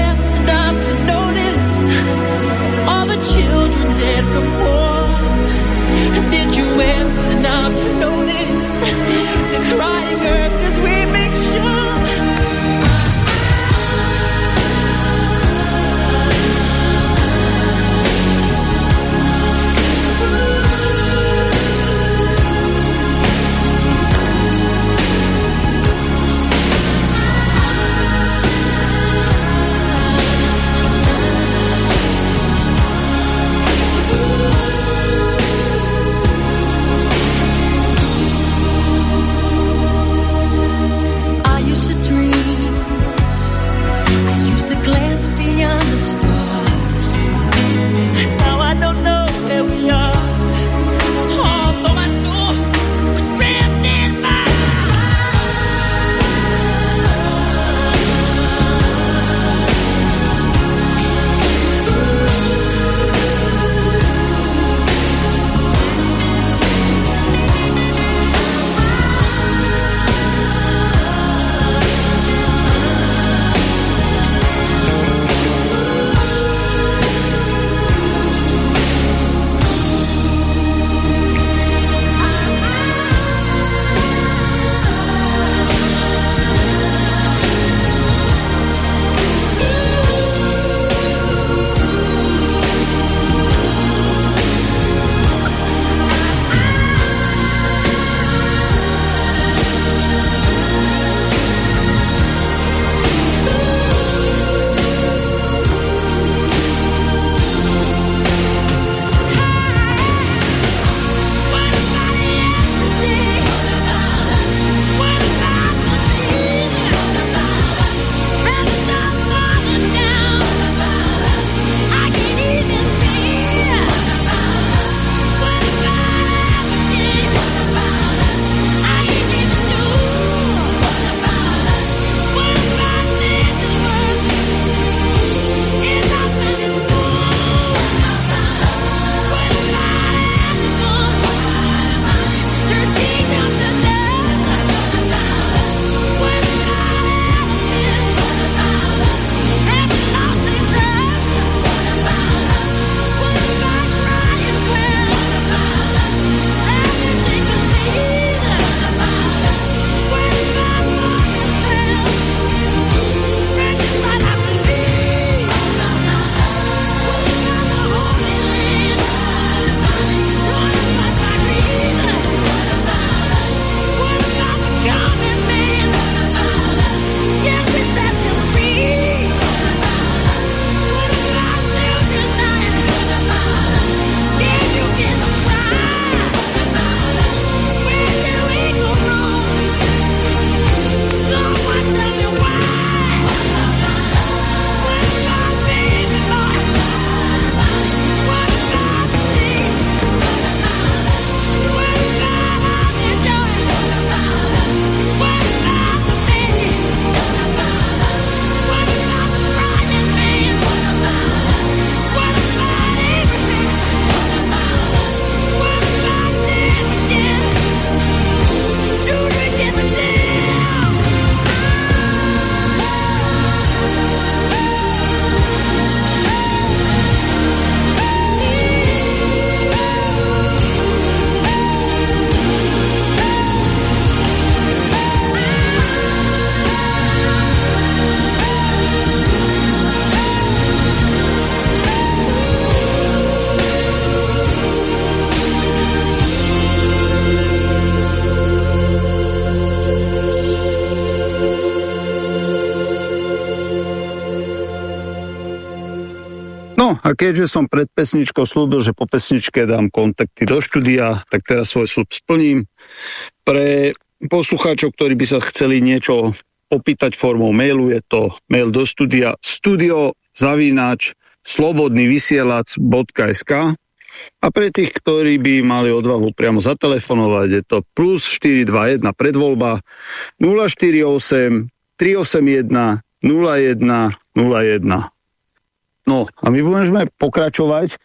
A keďže som pred pesničkou slúbil, že po pesničke dám kontakty do štúdia, tak teraz svoj slúb splním. Pre poslucháčov, ktorí by sa chceli niečo opýtať formou mailu, je to mail do studia studio zavínač slobodnyvysielac.sk a pre tých, ktorí by mali odvahu priamo zatelefonovať, je to plus 421 predvoľba 048 381 0101. No a my budeme pokračovať. E,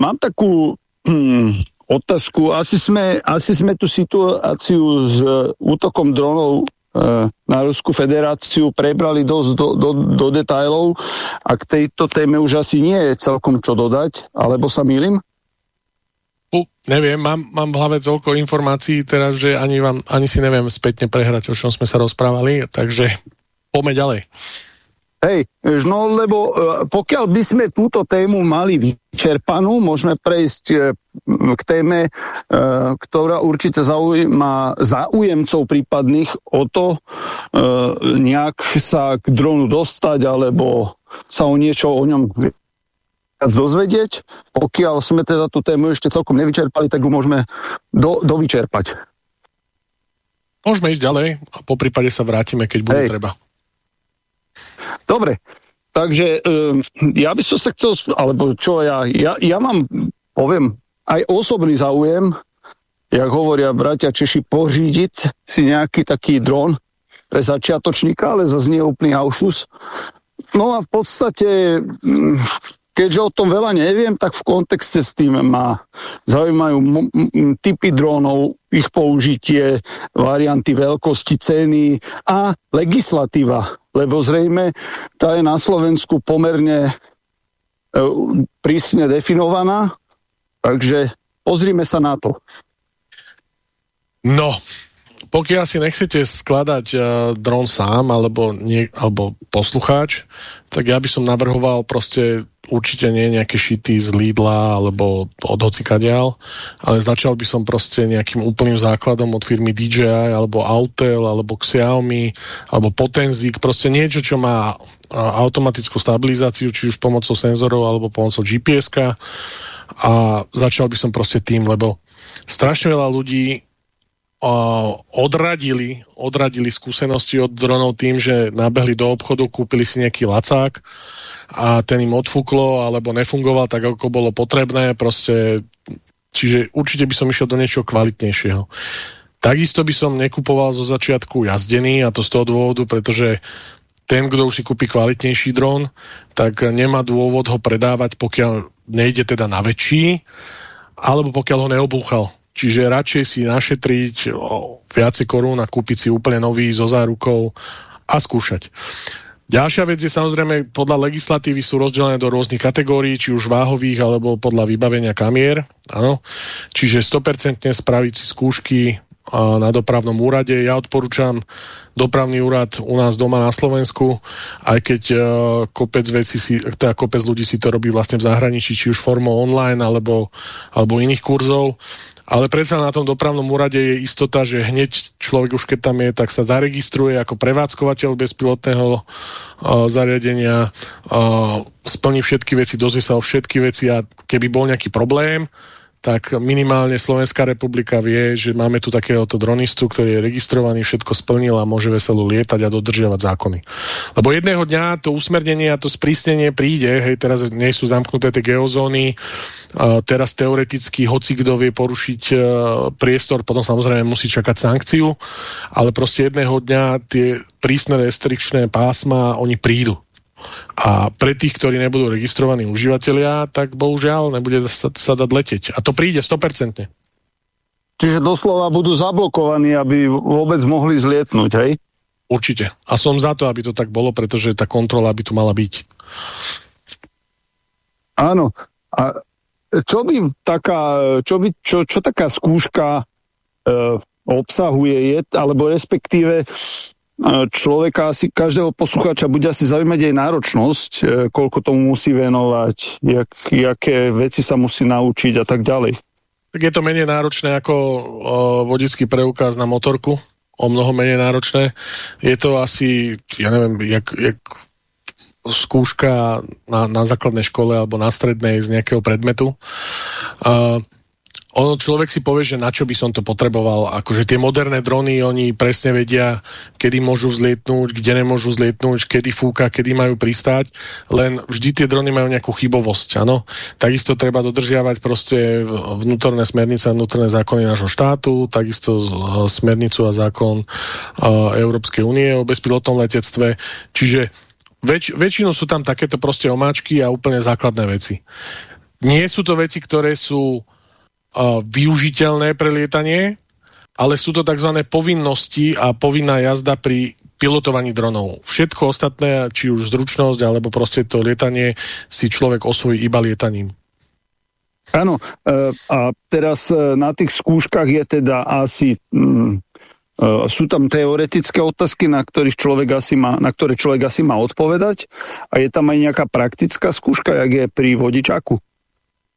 mám takú hm, otázku. Asi sme, asi sme tú situáciu s e, útokom dronov e, na Ruskú federáciu prebrali dosť do, do, do detajlov a k tejto téme už asi nie je celkom čo dodať, alebo sa milím? Uh, neviem, mám, mám v hlave toľko informácií teraz, že ani, vám, ani si neviem spätne prehrať, o čom sme sa rozprávali, takže poďme ďalej. Hej, no lebo e, pokiaľ by sme túto tému mali vyčerpanú, môžeme prejsť e, k téme, e, ktorá určite zaujíma záujemcov prípadných o to nejak sa k dronu dostať alebo sa o niečo o ňom dozvedieť. Pokiaľ sme teda tú tému ešte celkom nevyčerpali, tak ju môžeme do, dovyčerpať. Môžeme ísť ďalej a po prípade sa vrátime, keď bude Hej. treba. Dobre, takže um, ja by som sa chcel, alebo čo ja, ja, ja mám, poviem, aj osobný záujem, jak hovoria bratia Češi, pořídiť si nejaký taký dron pre začiatočníka, ale zase nie úplný aušus. No a v podstate, mm, keďže o tom veľa neviem, tak v kontexte s tým ma zaujímajú typy drónov, ich použitie, varianty veľkosti, ceny a legislatíva lebo zrejme tá je na Slovensku pomerne e, prísne definovaná, takže pozrime sa na to. No, pokiaľ si nechcete skladať uh, dron sám alebo, nie, alebo poslucháč, tak ja by som navrhoval proste určite nie nejaké šity z Lidla alebo od hocikadial, ale začal by som proste nejakým úplným základom od firmy DJI alebo Autel alebo Xiaomi alebo Potenzik, proste niečo, čo má automatickú stabilizáciu, či už pomocou senzorov alebo pomocou gps -ka. a začal by som proste tým, lebo strašne veľa ľudí odradili, odradili skúsenosti od dronov tým, že nabehli do obchodu, kúpili si nejaký lacák a ten im odfúklo alebo nefungoval tak, ako bolo potrebné. Proste, čiže určite by som išiel do niečoho kvalitnejšieho. Takisto by som nekupoval zo začiatku jazdený a to z toho dôvodu, pretože ten, kto už si kúpi kvalitnejší dron, tak nemá dôvod ho predávať, pokiaľ nejde teda na väčší, alebo pokiaľ ho neobúchal Čiže radšej si našetriť viacej korún a kúpiť si úplne nový so zárukou a skúšať. Ďalšia vec je samozrejme, podľa legislatívy sú rozdelené do rôznych kategórií, či už váhových, alebo podľa vybavenia kamier. Áno. Čiže 100% spraviť si skúšky na dopravnom úrade. Ja odporúčam dopravný úrad u nás doma na Slovensku, aj keď uh, kopec, veci si, teda kopec ľudí si to robí vlastne v zahraničí, či už formou online alebo, alebo iných kurzov ale predsa na tom dopravnom úrade je istota, že hneď človek už keď tam je, tak sa zaregistruje ako prevádzkovateľ bezpilotného uh, zariadenia, uh, splní všetky veci, dozvie sa o všetky veci a keby bol nejaký problém, tak minimálne Slovenská republika vie, že máme tu takéhoto dronistu, ktorý je registrovaný, všetko splnil a môže veselo lietať a dodržiavať zákony. Lebo jedného dňa to usmernenie a to sprísnenie príde, hej, teraz nie sú zamknuté tie geozóny, uh, teraz teoreticky hoci kto vie porušiť uh, priestor, potom samozrejme musí čakať sankciu, ale proste jedného dňa tie prísne restrikčné pásma, oni prídu. A pre tých, ktorí nebudú registrovaní užívateľia, tak bohužiaľ nebude sa, sa dať letieť. A to príde 100%. Čiže doslova budú zablokovaní, aby vôbec mohli zlietnúť, hej? Určite. A som za to, aby to tak bolo, pretože tá kontrola by tu mala byť. Áno. A čo by taká, čo, by, čo, čo taká skúška e, obsahuje, je, alebo respektíve človeka, asi každého poslucháča bude asi zaujímať aj náročnosť, e, koľko tomu musí venovať, jak, jaké veci sa musí naučiť a tak ďalej. Tak je to menej náročné ako vodický preukaz na motorku, o mnoho menej náročné. Je to asi, ja neviem, jak, jak skúška na, na základnej škole alebo na strednej z nejakého predmetu. Uh, ono človek si povie, že na čo by som to potreboval. Akože tie moderné drony, oni presne vedia, kedy môžu vzlietnúť, kde nemôžu vzlietnúť, kedy fúka, kedy majú pristáť, len vždy tie drony majú nejakú chybovosť, áno. Takisto treba dodržiavať proste vnútorné smernice a vnútorné zákony nášho štátu, takisto smernicu a zákon Európskej únie o bezpilotnom letectve. Čiže väč väčšinou sú tam takéto proste omáčky a úplne základné veci. Nie sú to veci, ktoré sú využiteľné pre lietanie, ale sú to tzv. povinnosti a povinná jazda pri pilotovaní dronov. Všetko ostatné, či už zručnosť, alebo proste to lietanie, si človek osvojí iba lietaním. Áno, e, a teraz e, na tých skúškach je teda asi... Mm, e, sú tam teoretické otázky, na, ktorých človek asi má, na ktoré človek asi má odpovedať a je tam aj nejaká praktická skúška, jak je pri vodičáku.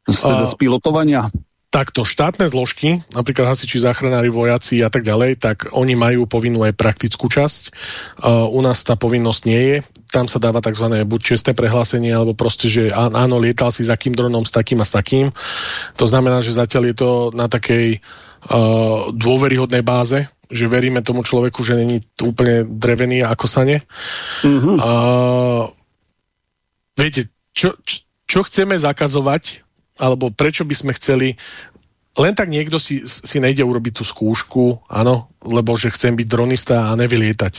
Teda z pilotovania takto štátne zložky, napríklad hasiči, záchranári, vojaci a tak ďalej, tak oni majú povinnú aj praktickú časť. Uh, u nás tá povinnosť nie je. Tam sa dáva tzv. buď čestné prehlásenie, alebo proste, že áno, lietal si s akým dronom, s takým a s takým. To znamená, že zatiaľ je to na takej uh, dôveryhodnej báze, že veríme tomu človeku, že není úplne drevený ako sa ne. Mm -hmm. uh, viete, čo, čo, čo chceme zakazovať alebo prečo by sme chceli len tak niekto si, si nejde urobiť tú skúšku, áno, lebo že chcem byť dronista a nevylietať.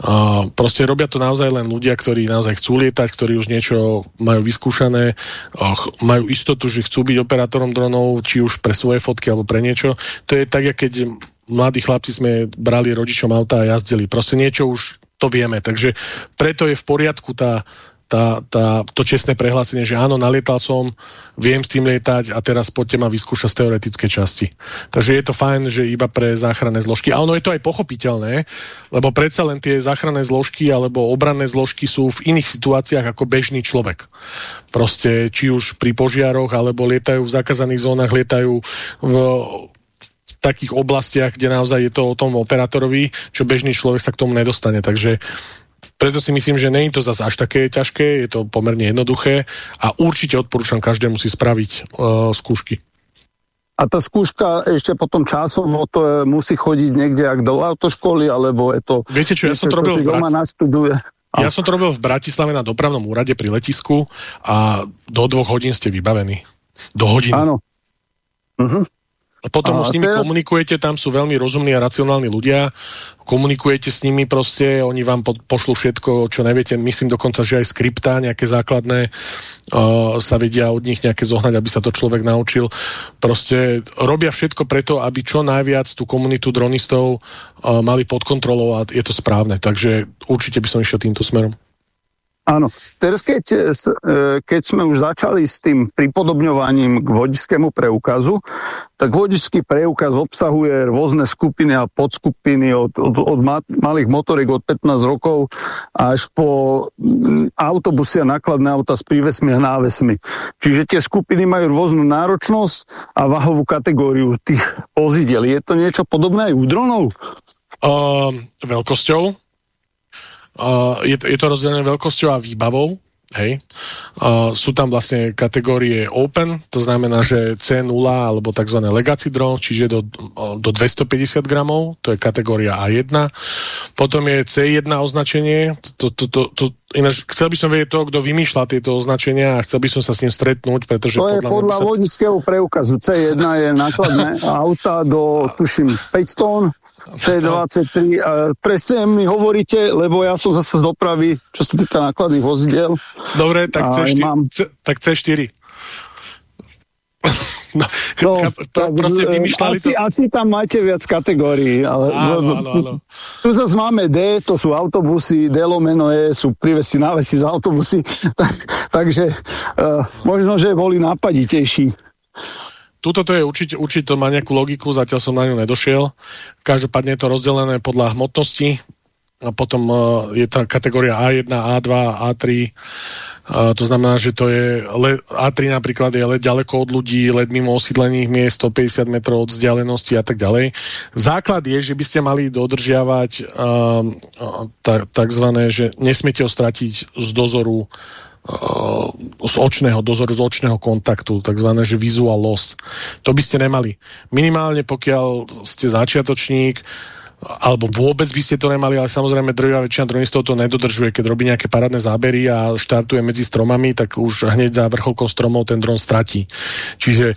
Uh, proste robia to naozaj len ľudia, ktorí naozaj chcú lietať, ktorí už niečo majú vyskúšané, uh, majú istotu, že chcú byť operátorom dronov, či už pre svoje fotky alebo pre niečo. To je tak, keď mladí chlapci sme brali rodičom auta a jazdili. Proste niečo už to vieme. Takže preto je v poriadku tá, tá, tá, to čestné prehlásenie, že áno, nalietal som, viem s tým lietať a teraz poďte ma vyskúšať z teoretickej časti. Takže je to fajn, že iba pre záchranné zložky. A ono je to aj pochopiteľné, lebo predsa len tie záchranné zložky alebo obranné zložky sú v iných situáciách ako bežný človek. Proste či už pri požiaroch, alebo lietajú v zakázaných zónach, lietajú v takých oblastiach, kde naozaj je to o tom operátorovi, čo bežný človek sa k tomu nedostane. Takže preto si myslím, že je to zase až také ťažké, je to pomerne jednoduché a určite odporúčam každému si spraviť uh, skúšky. A tá skúška ešte potom časovo to je, musí chodiť niekde ak do autoškoly, alebo je to... Viete čo, ja som to robil v. Ja som to robil v Bratislave na dopravnom úrade pri letisku a do dvoch hodín ste vybavení. Do hodiny. Áno. Uh -huh. A potom a s nimi teraz... komunikujete, tam sú veľmi rozumní a racionálni ľudia, komunikujete s nimi proste, oni vám po, pošlu všetko, čo neviete, myslím dokonca, že aj skripta, nejaké základné uh, sa vedia od nich nejaké zohnať, aby sa to človek naučil. Proste robia všetko preto, aby čo najviac tú komunitu dronistov uh, mali pod kontrolou a je to správne, takže určite by som išiel týmto smerom. Áno, teraz keď, e, keď sme už začali s tým pripodobňovaním k vodičskému preukazu, tak vodičský preukaz obsahuje rôzne skupiny a podskupiny od, od, od malých motoriek od 15 rokov až po autobusy a nákladné auta s prívesmi a návesmi. Čiže tie skupiny majú rôznu náročnosť a váhovú kategóriu tých vozidel. Je to niečo podobné aj u dronov? Uh, veľkosťou, Uh, je, je to rozdelené veľkosťou a výbavou. Hej. Uh, sú tam vlastne kategórie open, to znamená, že C0 alebo tzv. legacy drone, čiže do, do 250 gramov, to je kategória A1. Potom je C1 označenie, to, to, to, to, ináč chcel by som vedieť toho, kto vymýšľa tieto označenia a chcel by som sa s ním stretnúť, pretože... To podľa je podľa sa... vodického preukazu. C1 je nákladné auta do, tuším, 5 tón C23. A presne mi hovoríte, lebo ja som zase z dopravy, čo sa týka nákladných vozidel. Dobre, tak, C4, mám... C, tak C4. No, no tak, proste vymýšľali asi, to... asi tam máte viac kategórií. Ale, áno, áno, áno. Tu zase máme D, to sú autobusy, D lomeno E, sú privesy, návesy z autobusy, tak, takže uh, možno, že boli nápaditejší. Tuto to je určite, určite to má nejakú logiku, zatiaľ som na ňu nedošiel. Každopádne je to rozdelené podľa hmotnosti a potom uh, je tá kategória A1, A2, A3, Uh, to znamená, že to je let, A3 napríklad je let ďaleko od ľudí, let mimo osídlených miest, 150 metrov od vzdialenosti a tak ďalej. Základ je, že by ste mali dodržiavať uh, takzvané, že nesmiete ho stratiť z dozoru uh, z očného dozoru, z očného kontaktu, takzvané, že visual loss. To by ste nemali. Minimálne pokiaľ ste začiatočník, alebo vôbec by ste to nemali, ale samozrejme drvia väčšina dronistov to nedodržuje, keď robí nejaké parádne zábery a štartuje medzi stromami, tak už hneď za vrcholkom stromov ten dron stratí. Čiže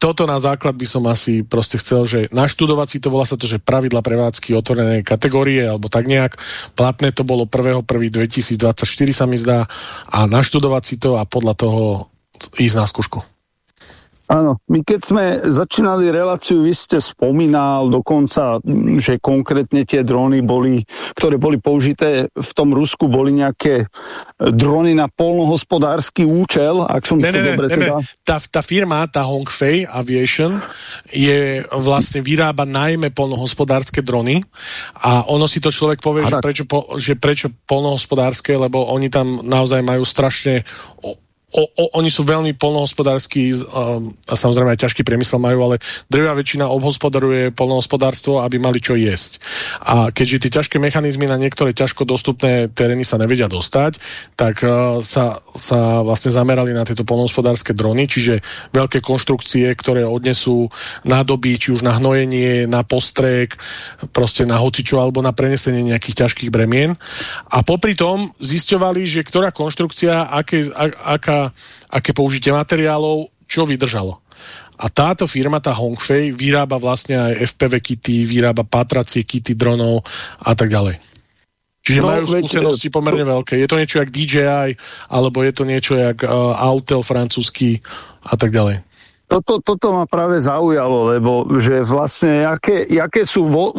toto na základ by som asi proste chcel, že naštudovať si to, volá sa to, že pravidla prevádzky otvorenej kategórie, alebo tak nejak. Platné to bolo 1.1.2024 sa mi zdá a naštudovať si to a podľa toho ísť na skúšku. Áno, my keď sme začínali reláciu, vy ste spomínal dokonca, že konkrétne tie drony boli, ktoré boli použité v tom Rusku, boli nejaké drony na polnohospodársky účel, ak som ne, to ne, dobre ne, teda... Ne. Tá, tá firma, tá Hongfei Aviation, je vlastne vyrába najmä polnohospodárske drony a ono si to človek povie, že prečo, že prečo polnohospodárske, lebo oni tam naozaj majú strašne o, o, oni sú veľmi polnohospodársky um, a samozrejme aj ťažký priemysel majú, ale drvia väčšina obhospodaruje polnohospodárstvo, aby mali čo jesť. A keďže tie ťažké mechanizmy na niektoré ťažko dostupné terény sa nevedia dostať, tak uh, sa, sa vlastne zamerali na tieto polnohospodárske drony, čiže veľké konštrukcie, ktoré odnesú nádoby, či už na hnojenie, na postrek, proste na hocičo alebo na prenesenie nejakých ťažkých bremien. A popri tom zisťovali, že ktorá konštrukcia, aké, a, aká aké použitie materiálov, čo vydržalo. A táto firma, tá Hongfei, vyrába vlastne aj FPV kity, vyrába patracie kity dronov a tak ďalej. Čiže no, majú skúsenosti veď, pomerne to... veľké. Je to niečo jak DJI, alebo je to niečo jak uh, Autel francúzsky a tak ďalej. Toto, toto ma práve zaujalo, lebo že vlastne, jaké, jaké sú vo,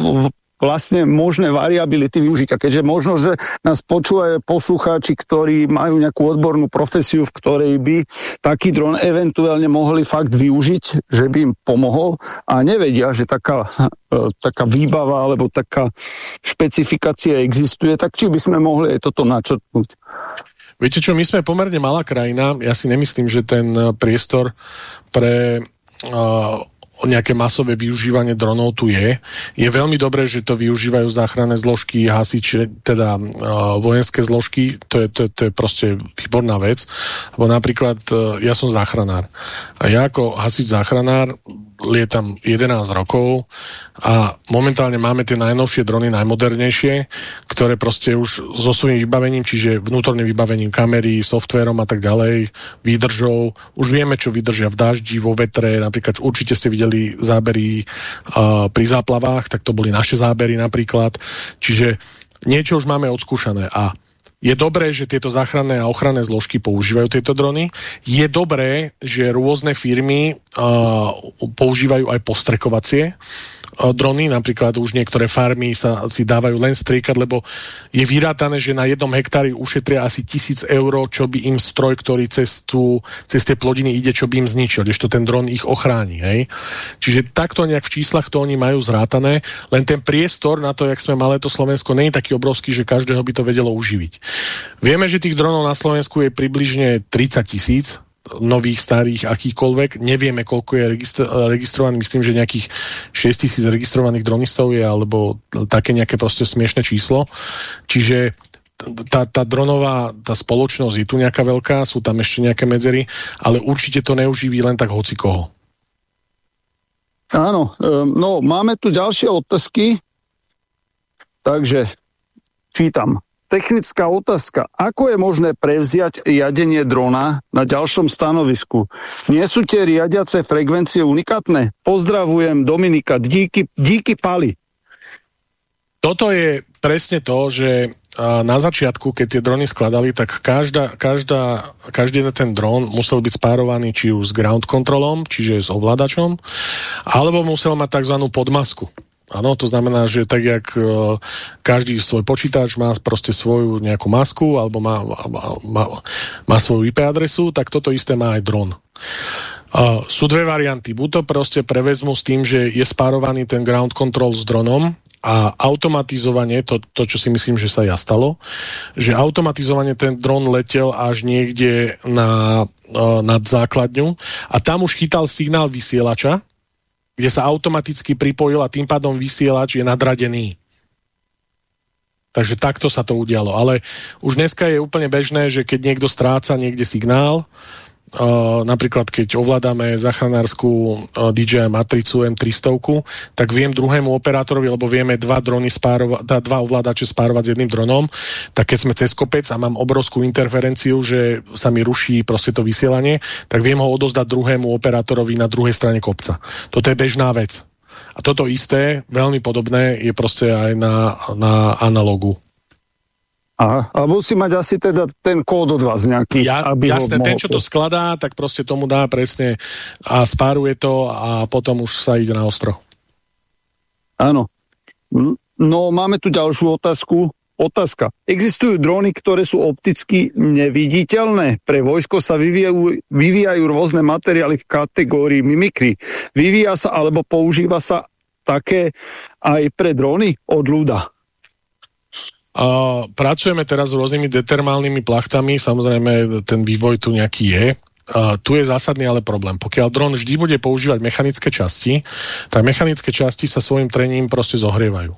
vlastne možné variability využiť. A keďže možno, že nás počúvajú poslucháči, ktorí majú nejakú odbornú profesiu, v ktorej by taký dron eventuálne mohli fakt využiť, že by im pomohol a nevedia, že taká, e, taká výbava alebo taká špecifikácia existuje, tak či by sme mohli aj toto načrtnúť. Viete čo, my sme pomerne malá krajina, ja si nemyslím, že ten priestor pre uh, nejaké masové využívanie dronov tu je. Je veľmi dobré, že to využívajú záchranné zložky, hasiče, teda uh, vojenské zložky, to je, to, to je proste výborná vec. Lebo napríklad uh, ja som záchranár. A ja ako hasič záchranár lietam 11 rokov a momentálne máme tie najnovšie drony, najmodernejšie, ktoré proste už so svojím vybavením, čiže vnútorným vybavením kamery, softverom a tak ďalej, výdržou, už vieme, čo vydržia v daždi, vo vetre, napríklad určite ste videli zábery uh, pri záplavách, tak to boli naše zábery napríklad, čiže niečo už máme odskúšané. A je dobré, že tieto záchranné a ochranné zložky používajú tieto drony. Je dobré, že rôzne firmy uh, používajú aj postrekovacie drony, napríklad už niektoré farmy sa si dávajú len striekať, lebo je vyrátané, že na jednom hektári ušetria asi tisíc eur, čo by im stroj, ktorý cez, tú, cez tie plodiny ide, čo by im zničil, kdežto ten dron ich ochráni. Hej? Čiže takto nejak v číslach to oni majú zrátané, len ten priestor na to, jak sme malé to Slovensko, nie je taký obrovský, že každého by to vedelo uživiť. Vieme, že tých dronov na Slovensku je približne 30 tisíc, nových, starých, akýchkoľvek. Nevieme, koľko je registr registrovaných. Myslím, že nejakých 6 tisíc registrovaných dronistov je, alebo také nejaké proste smiešne číslo. Čiže tá, tá dronová tá spoločnosť je tu nejaká veľká, sú tam ešte nejaké medzery, ale určite to neuživí len tak hoci koho. Áno, ehm, no máme tu ďalšie otázky, takže čítam. Technická otázka. Ako je možné prevziať riadenie drona na ďalšom stanovisku? Nie sú tie riadiace frekvencie unikátne? Pozdravujem Dominika. Díky, díky Pali. Toto je presne to, že na začiatku, keď tie drony skladali, tak každá, každá, každý ten dron musel byť spárovaný či už s ground kontrolom, čiže s ovládačom, alebo musel mať tzv. podmasku. Áno, to znamená, že tak, jak uh, každý svoj počítač má proste svoju nejakú masku alebo má, má, má, má svoju IP adresu, tak toto isté má aj dron. Uh, sú dve varianty. Buď to proste prevezmu s tým, že je spárovaný ten ground control s dronom a automatizovanie, to, to čo si myslím, že sa ja stalo, že automatizovanie ten dron letel až niekde na, uh, nad základňu a tam už chytal signál vysielača, kde sa automaticky pripojil a tým pádom vysielač je nadradený. Takže takto sa to udialo. Ale už dneska je úplne bežné, že keď niekto stráca niekde signál, Napríklad keď ovládame zachránárskú uh, DJI Matricu M300, tak viem druhému operátorovi, lebo vieme dva drony spárova, dva ovládače spárovať s jedným dronom, tak keď sme cez kopec a mám obrovskú interferenciu, že sa mi ruší proste to vysielanie, tak viem ho odozdať druhému operátorovi na druhej strane kopca. Toto je bežná vec. A toto isté, veľmi podobné, je proste aj na, na analogu. Aha, a musí mať asi teda ten kód od vás nejaký. Ja, aby jasné, ten, čo to skladá, tak proste tomu dá presne a spáruje to a potom už sa ide na ostro. Áno. No, máme tu ďalšiu otázku. Otázka. Existujú dróny, ktoré sú opticky neviditeľné? Pre vojsko sa vyvíjajú, vyvíjajú rôzne materiály v kategórii mimikry. Vyvíja sa alebo používa sa také aj pre dróny od ľuda? Pracujeme teraz s rôznymi determálnymi plachtami, samozrejme ten vývoj tu nejaký je. Uh, tu je zásadný ale problém. Pokiaľ dron vždy bude používať mechanické časti, tak mechanické časti sa svojim trením proste zohrievajú.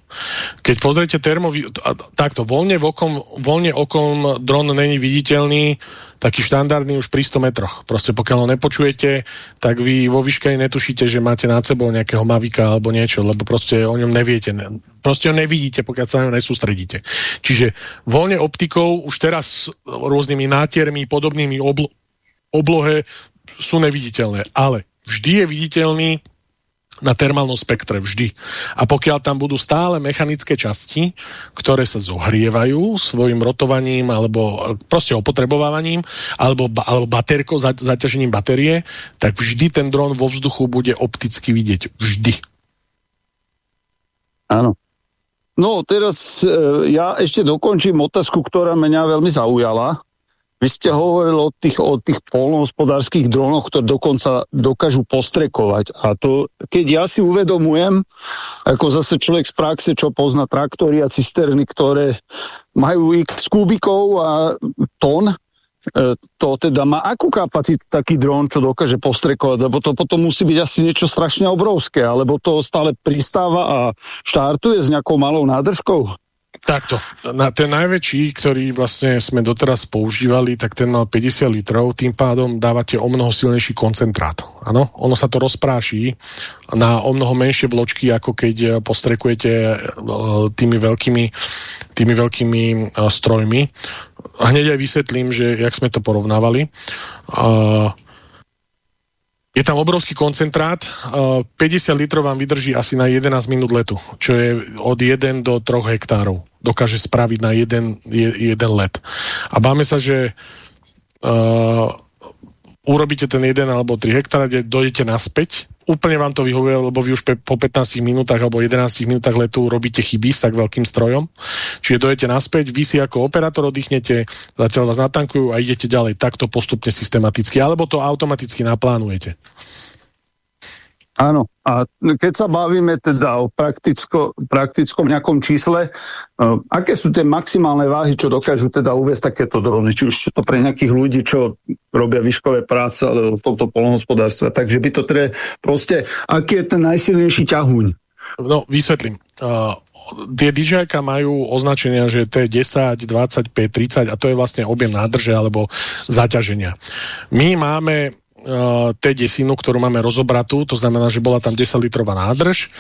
Keď pozriete termovi... Takto, voľne, okom, voľne okom dron není viditeľný, taký štandardný už pri 100 metroch. Proste pokiaľ ho nepočujete, tak vy vo výške netušíte, že máte nad sebou nejakého mavika alebo niečo, lebo proste o ňom neviete. Proste ho nevidíte, pokiaľ sa na ňom nesústredíte. Čiže voľne optikou už teraz rôznymi nátiermi, podobnými oblo oblohe sú neviditeľné. Ale vždy je viditeľný na termálnom spektre vždy. A pokiaľ tam budú stále mechanické časti, ktoré sa zohrievajú svojim rotovaním alebo proste opotrebovávaním alebo, alebo baterkou, zaťažením batérie, tak vždy ten dron vo vzduchu bude opticky vidieť. Vždy. Áno. No teraz e, ja ešte dokončím otázku, ktorá mňa veľmi zaujala. Vy ste hovorili o tých, o tých polnohospodárských dronoch, ktoré dokonca dokážu postrekovať. A to, keď ja si uvedomujem, ako zase človek z praxe, čo pozná traktory a cisterny, ktoré majú x kubikov a tón, e, to teda má akú kapacitu taký dron, čo dokáže postrekovať, lebo to potom musí byť asi niečo strašne obrovské, alebo to stále pristáva a štartuje s nejakou malou nádržkou? Takto. Na ten najväčší, ktorý vlastne sme doteraz používali, tak ten mal 50 litrov, tým pádom dávate o mnoho silnejší koncentrát. Áno, ono sa to rozpráší na o mnoho menšie vločky, ako keď postrekujete e, tými veľkými, tými veľkými e, strojmi. Hneď aj vysvetlím, že jak sme to porovnávali. Je tam obrovský koncentrát, 50 litrov vám vydrží asi na 11 minút letu, čo je od 1 do 3 hektárov. Dokáže spraviť na jeden, jeden let. A báme sa, že uh, urobíte ten 1 alebo 3 hektára, kde dojdete naspäť úplne vám to vyhovuje, lebo vy už po 15 minútach alebo 11 minútach letu robíte chyby s tak veľkým strojom. Čiže dojete naspäť, vy si ako operátor oddychnete, zatiaľ vás natankujú a idete ďalej takto postupne systematicky, alebo to automaticky naplánujete. Áno, a keď sa bavíme teda o prakticko, praktickom nejakom čísle, uh, aké sú tie maximálne váhy, čo dokážu teda uviesť takéto drony? Či už to pre nejakých ľudí, čo robia výškové práce, alebo v tomto polnohospodárstve. Takže by to teda proste, aký je ten najsilnejší ťahuň? No, vysvetlím. Uh, tie DJI majú označenia, že to je 10, 25, 30 a to je vlastne objem nádrže alebo zaťaženia. My máme uh, T10, ktorú máme rozobratú, to znamená, že bola tam 10 litrová nádrž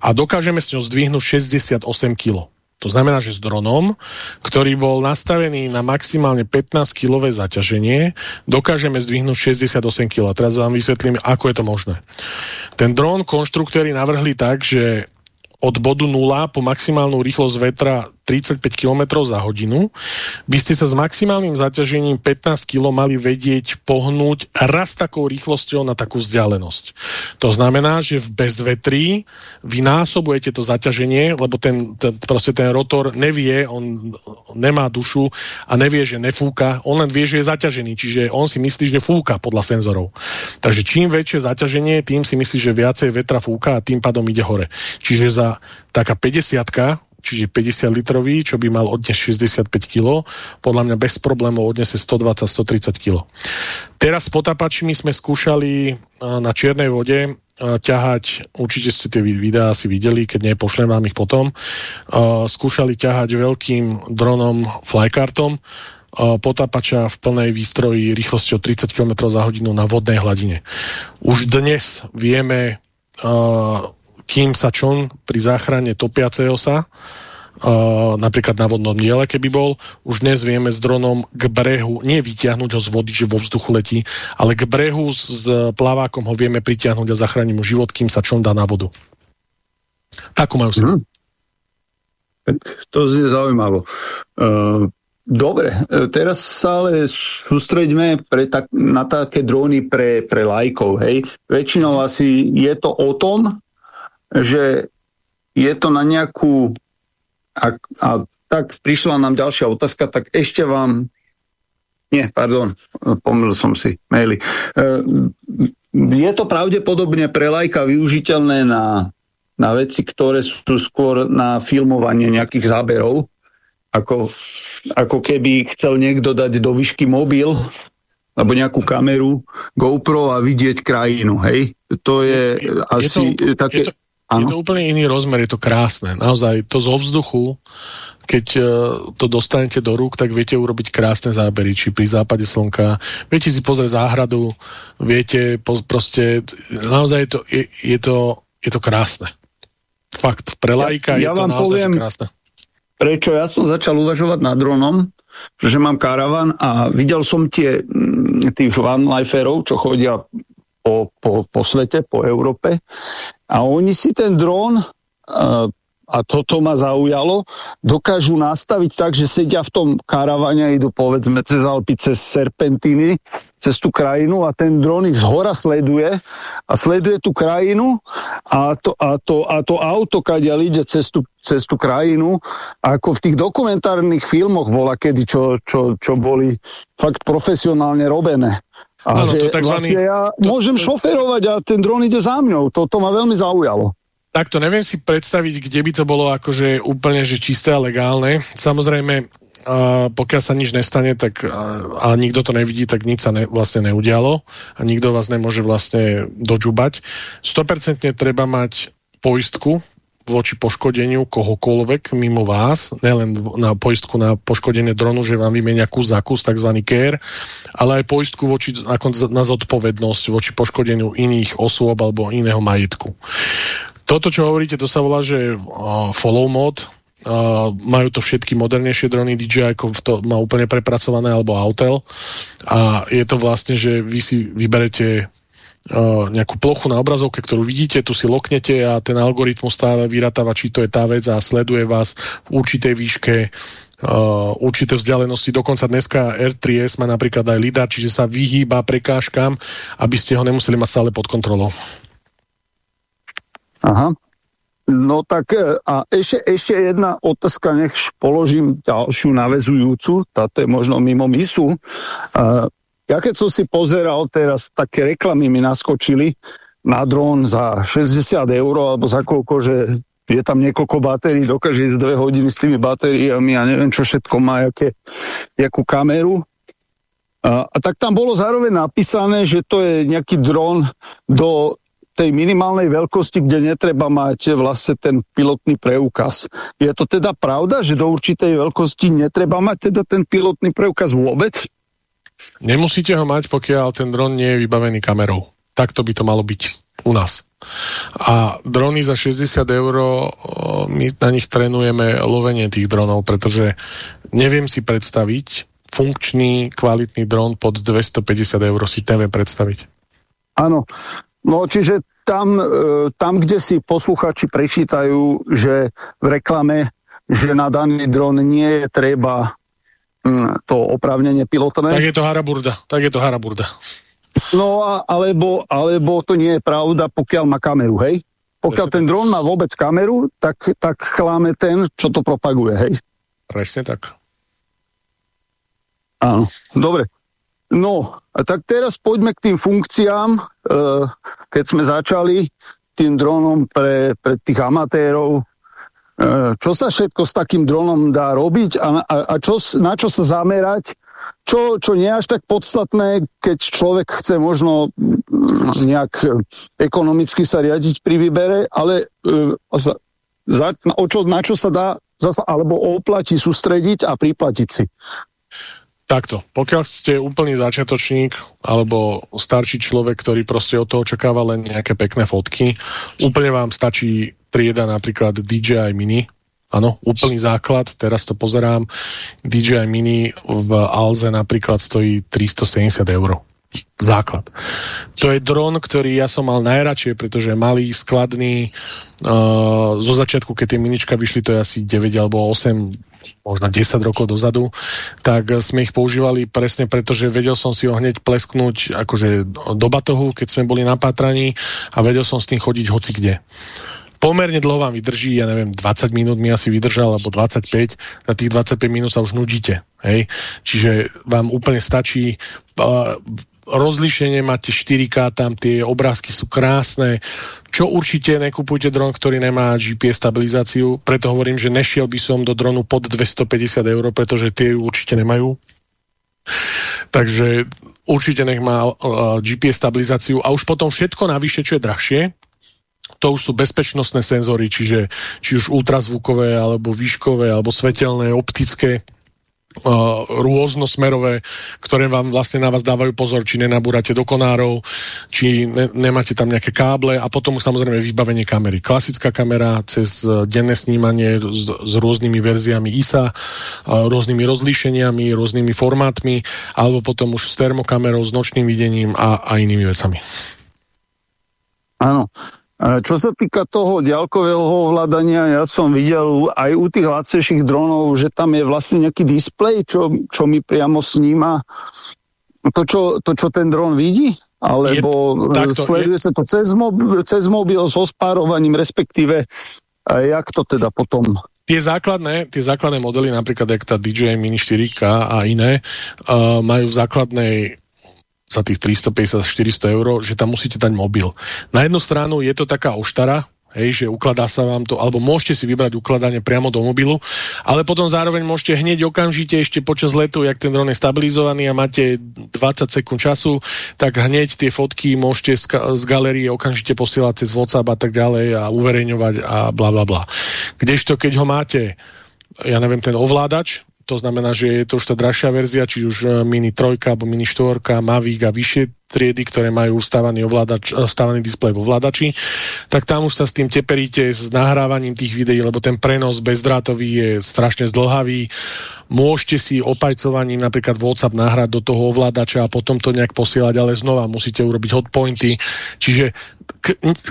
a dokážeme s ňou zdvihnúť 68 kg. To znamená, že s dronom, ktorý bol nastavený na maximálne 15-kilové zaťaženie, dokážeme zdvihnúť 68 kg. Teraz vám vysvetlím, ako je to možné. Ten dron konštruktéry navrhli tak, že od bodu 0 po maximálnu rýchlosť vetra 35 km za hodinu, by ste sa s maximálnym zaťažením 15 kg mali vedieť pohnúť raz takou rýchlosťou na takú vzdialenosť. To znamená, že v bezvetrí vy násobujete to zaťaženie, lebo ten, ten, ten rotor nevie, on nemá dušu a nevie, že nefúka, on len vie, že je zaťažený, čiže on si myslí, že fúka podľa senzorov. Takže čím väčšie zaťaženie, tým si myslí, že viacej vetra fúka a tým pádom ide hore. Čiže za taká 50 čiže 50 litrový, čo by mal odniesť 65 kg, podľa mňa bez problémov odniesie 120-130 kg. Teraz s potapačmi sme skúšali na čiernej vode ťahať, určite ste tie videá asi videli, keď nie, pošlem vám ich potom, skúšali ťahať veľkým dronom flykartom, potápača v plnej výstroji rýchlosťou 30 km za hodinu na vodnej hladine. Už dnes vieme kým sa čon pri záchrane topiaceho sa, uh, napríklad na vodnom diele, keby bol, už dnes vieme s dronom k brehu, nie vyťahnuť ho z vody, že vo vzduchu letí, ale k brehu s, s plavákom ho vieme pritiahnuť a zachrániť mu život, kým sa čon dá na vodu. Takú majú silu. Hmm. To znie zaujímavo. Uh, dobre, e, teraz sa ale sústreďme tak, na také dróny pre, pre lajkov. Väčšinou asi je to o tom, že je to na nejakú... A, a tak prišla nám ďalšia otázka, tak ešte vám... Nie, pardon, pomýlil som si maily. E, je to pravdepodobne pre lajka využiteľné na, na veci, ktoré sú skôr na filmovanie nejakých záberov, ako, ako keby chcel niekto dať do výšky mobil alebo nejakú kameru GoPro a vidieť krajinu, hej? To je, je asi to, také... Je to, Ano. Je to úplne iný rozmer, je to krásne. Naozaj, to zo vzduchu, keď uh, to dostanete do rúk, tak viete urobiť krásne zábery, či pri západe slnka. Viete si pozrieť záhradu, viete po, proste, naozaj je to, je, je, to, je to krásne. Fakt, pre lajka ja, ja je to naozaj poviem, krásne. Prečo ja som začal uvažovať nad dronom, že mám karavan a videl som tie tých vanliferov, čo chodia po, po, po svete, po Európe. A oni si ten dron, a toto ma zaujalo, dokážu nastaviť tak, že sedia v tom karavane a idú povedzme cez Alpy, cez Serpentiny, cez tú krajinu a ten dron ich z hora sleduje a sleduje tú krajinu a to, a to, a to auto, kadia ide cez tú, cez tú krajinu, ako v tých dokumentárnych filmoch vola kedy, čo, čo, čo boli fakt profesionálne robené. A ano, že to vlastne ja to, môžem to, šoferovať a ten dron ide za mňou. Toto ma veľmi zaujalo. Takto neviem si predstaviť, kde by to bolo akože úplne že čisté a legálne. Samozrejme, uh, pokiaľ sa nič nestane, tak uh, a nikto to nevidí, tak nič sa ne, vlastne neudialo a nikto vás nemôže vlastne dožubať. 100% treba mať poistku voči poškodeniu kohokoľvek mimo vás, nelen na poistku na poškodenie dronu, že vám vymenia kus za kus, tzv. care, ale aj poistku voči, ako na zodpovednosť voči poškodeniu iných osôb alebo iného majetku. Toto, čo hovoríte, to sa volá, že follow mode, Uh, majú to všetky modernejšie drony DJI, ako to má úplne prepracované, alebo Autel. A je to vlastne, že vy si vyberete nejakú plochu na obrazovke, ktorú vidíte, tu si loknete a ten algoritmus stále vyratáva, či to je tá vec a sleduje vás v určitej výške určité vzdialenosti. Dokonca dneska R3S má napríklad aj LIDAR, čiže sa vyhýba prekážkam, aby ste ho nemuseli mať stále pod kontrolou. Aha. No tak e, a ešte, ešte jedna otázka, nech položím ďalšiu navezujúcu, táto je možno mimo misu. Uh, ja keď som si pozeral teraz, také reklamy mi naskočili na dron za 60 eur alebo za koľko, že je tam niekoľko batérií, dokáže ísť dve hodiny s tými batériami a neviem čo všetko má, jaké, jakú kameru. A, a tak tam bolo zároveň napísané, že to je nejaký dron do tej minimálnej veľkosti, kde netreba mať vlastne ten pilotný preukaz. Je to teda pravda, že do určitej veľkosti netreba mať teda ten pilotný preukaz vôbec? Nemusíte ho mať, pokiaľ ten dron nie je vybavený kamerou. Takto by to malo byť u nás. A drony za 60 eur, my na nich trénujeme lovenie tých dronov, pretože neviem si predstaviť funkčný, kvalitný dron pod 250 eur si TV predstaviť. Áno, no čiže tam, e, tam, kde si posluchači prečítajú, že v reklame že na daný dron nie je treba to oprávnenie pilotné. Tak je to haraburda, tak je to haraburda. No a, alebo, alebo to nie je pravda, pokiaľ má kameru, hej? Pokiaľ Presne ten dron má vôbec kameru, tak, tak chláme ten, čo to propaguje, hej? Presne tak. Áno, dobre. No, a tak teraz poďme k tým funkciám, e, keď sme začali tým dronom pre, pre tých amatérov. E, čo sa všetko s takým dronom dá robiť a, a, a čo, na čo sa zamerať, čo, čo nie je až tak podstatné, keď človek chce možno mm, nejak ekonomicky sa riadiť pri výbere, ale e, za, za, o čo, na čo sa dá zasa, alebo oplatí sústrediť a priplatiť si. Takto, pokiaľ ste úplný začiatočník alebo starší človek, ktorý proste od toho očakáva len nejaké pekné fotky, úplne vám stačí trieda napríklad DJI Mini, áno, úplný základ, teraz to pozerám, DJI Mini v Alze napríklad stojí 370 eur. Základ. To je dron, ktorý ja som mal najradšie, pretože malý, skladný, uh, zo začiatku, keď tie minička vyšli, to je asi 9 alebo 8, možno 10 rokov dozadu, tak sme ich používali presne preto, že vedel som si ho hneď plesknúť akože do batohu, keď sme boli na pátraní a vedel som s tým chodiť hoci kde pomerne dlho vám vydrží, ja neviem, 20 minút mi asi vydržal, alebo 25, za tých 25 minút sa už nudíte. Hej? Čiže vám úplne stačí uh, rozlišenie máte 4K, tam tie obrázky sú krásne. Čo určite nekupujte dron, ktorý nemá GPS stabilizáciu, preto hovorím, že nešiel by som do dronu pod 250 eur, pretože tie ju určite nemajú. Takže určite nech má uh, GPS stabilizáciu a už potom všetko navyše, čo je drahšie, to už sú bezpečnostné senzory, čiže či už ultrazvukové, alebo výškové, alebo svetelné, optické, rôznosmerové, ktoré vám vlastne na vás dávajú pozor, či nenabúrate do konárov, či ne, nemáte tam nejaké káble a potom samozrejme vybavenie kamery. Klasická kamera cez uh, denné snímanie s, s rôznymi verziami ISA, rôznymi rozlíšeniami, rôznymi formátmi, alebo potom už s termokamerou, s nočným videním a, a inými vecami. Áno. Čo sa týka toho ďalkového ovládania, ja som videl aj u tých lacejších dronov, že tam je vlastne nejaký displej, čo, čo mi priamo sníma to, čo, to, čo ten dron vidí? Alebo je, takto, sleduje je... sa to cez, mobil, cez mobil so spárovaním, respektíve jak to teda potom tie základné, tie základné modely, napríklad jak tá DJI Mini 4K a iné, uh, majú v základnej za tých 350-400 eur, že tam musíte dať mobil. Na jednu stranu je to taká oštara, Hej, že ukladá sa vám to, alebo môžete si vybrať ukladanie priamo do mobilu, ale potom zároveň môžete hneď okamžite ešte počas letu, jak ten dron je stabilizovaný a máte 20 sekúnd času, tak hneď tie fotky môžete z, z galerie okamžite posielať cez WhatsApp a tak ďalej a uverejňovať a bla bla bla. Kdežto keď ho máte ja neviem, ten ovládač, to znamená, že je to už tá drahšia verzia, či už e, Mini 3 alebo Mini 4, Mavic a vyššie triedy, ktoré majú stávaný, ovládač, e, stávaný displej vo ovládači, tak tam už sa s tým teperíte s nahrávaním tých videí, lebo ten prenos bezdrátový je strašne zdlhavý. Môžete si opajcovaním napríklad WhatsApp nahrať do toho ovládača a potom to nejak posielať, ale znova musíte urobiť hotpointy. Čiže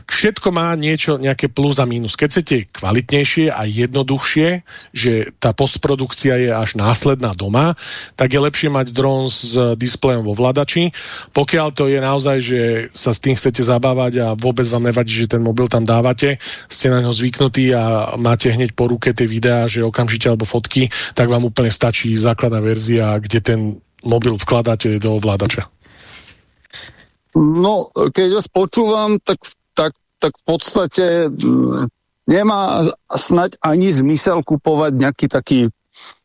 všetko má niečo, nejaké plus a mínus. Keď chcete kvalitnejšie a jednoduchšie, že tá postprodukcia je až následná doma, tak je lepšie mať dron s displejom vo vladači. Pokiaľ to je naozaj, že sa s tým chcete zabávať a vôbec vám nevadí, že ten mobil tam dávate, ste na ňo zvyknutí a máte hneď po ruke tie videá, že okamžite alebo fotky, tak vám úplne stačí základná verzia, kde ten mobil vkladáte do ovládača. No, keď vás počúvam, tak, tak, tak v podstate mm, nemá snať ani zmysel kupovať nejaký taký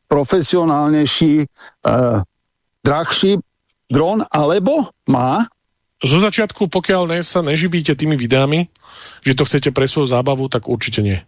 profesionálnejší, uh, drahší dron, alebo má? Zo začiatku, pokiaľ ne, sa neživíte tými videami, že to chcete pre svoju zábavu, tak určite nie.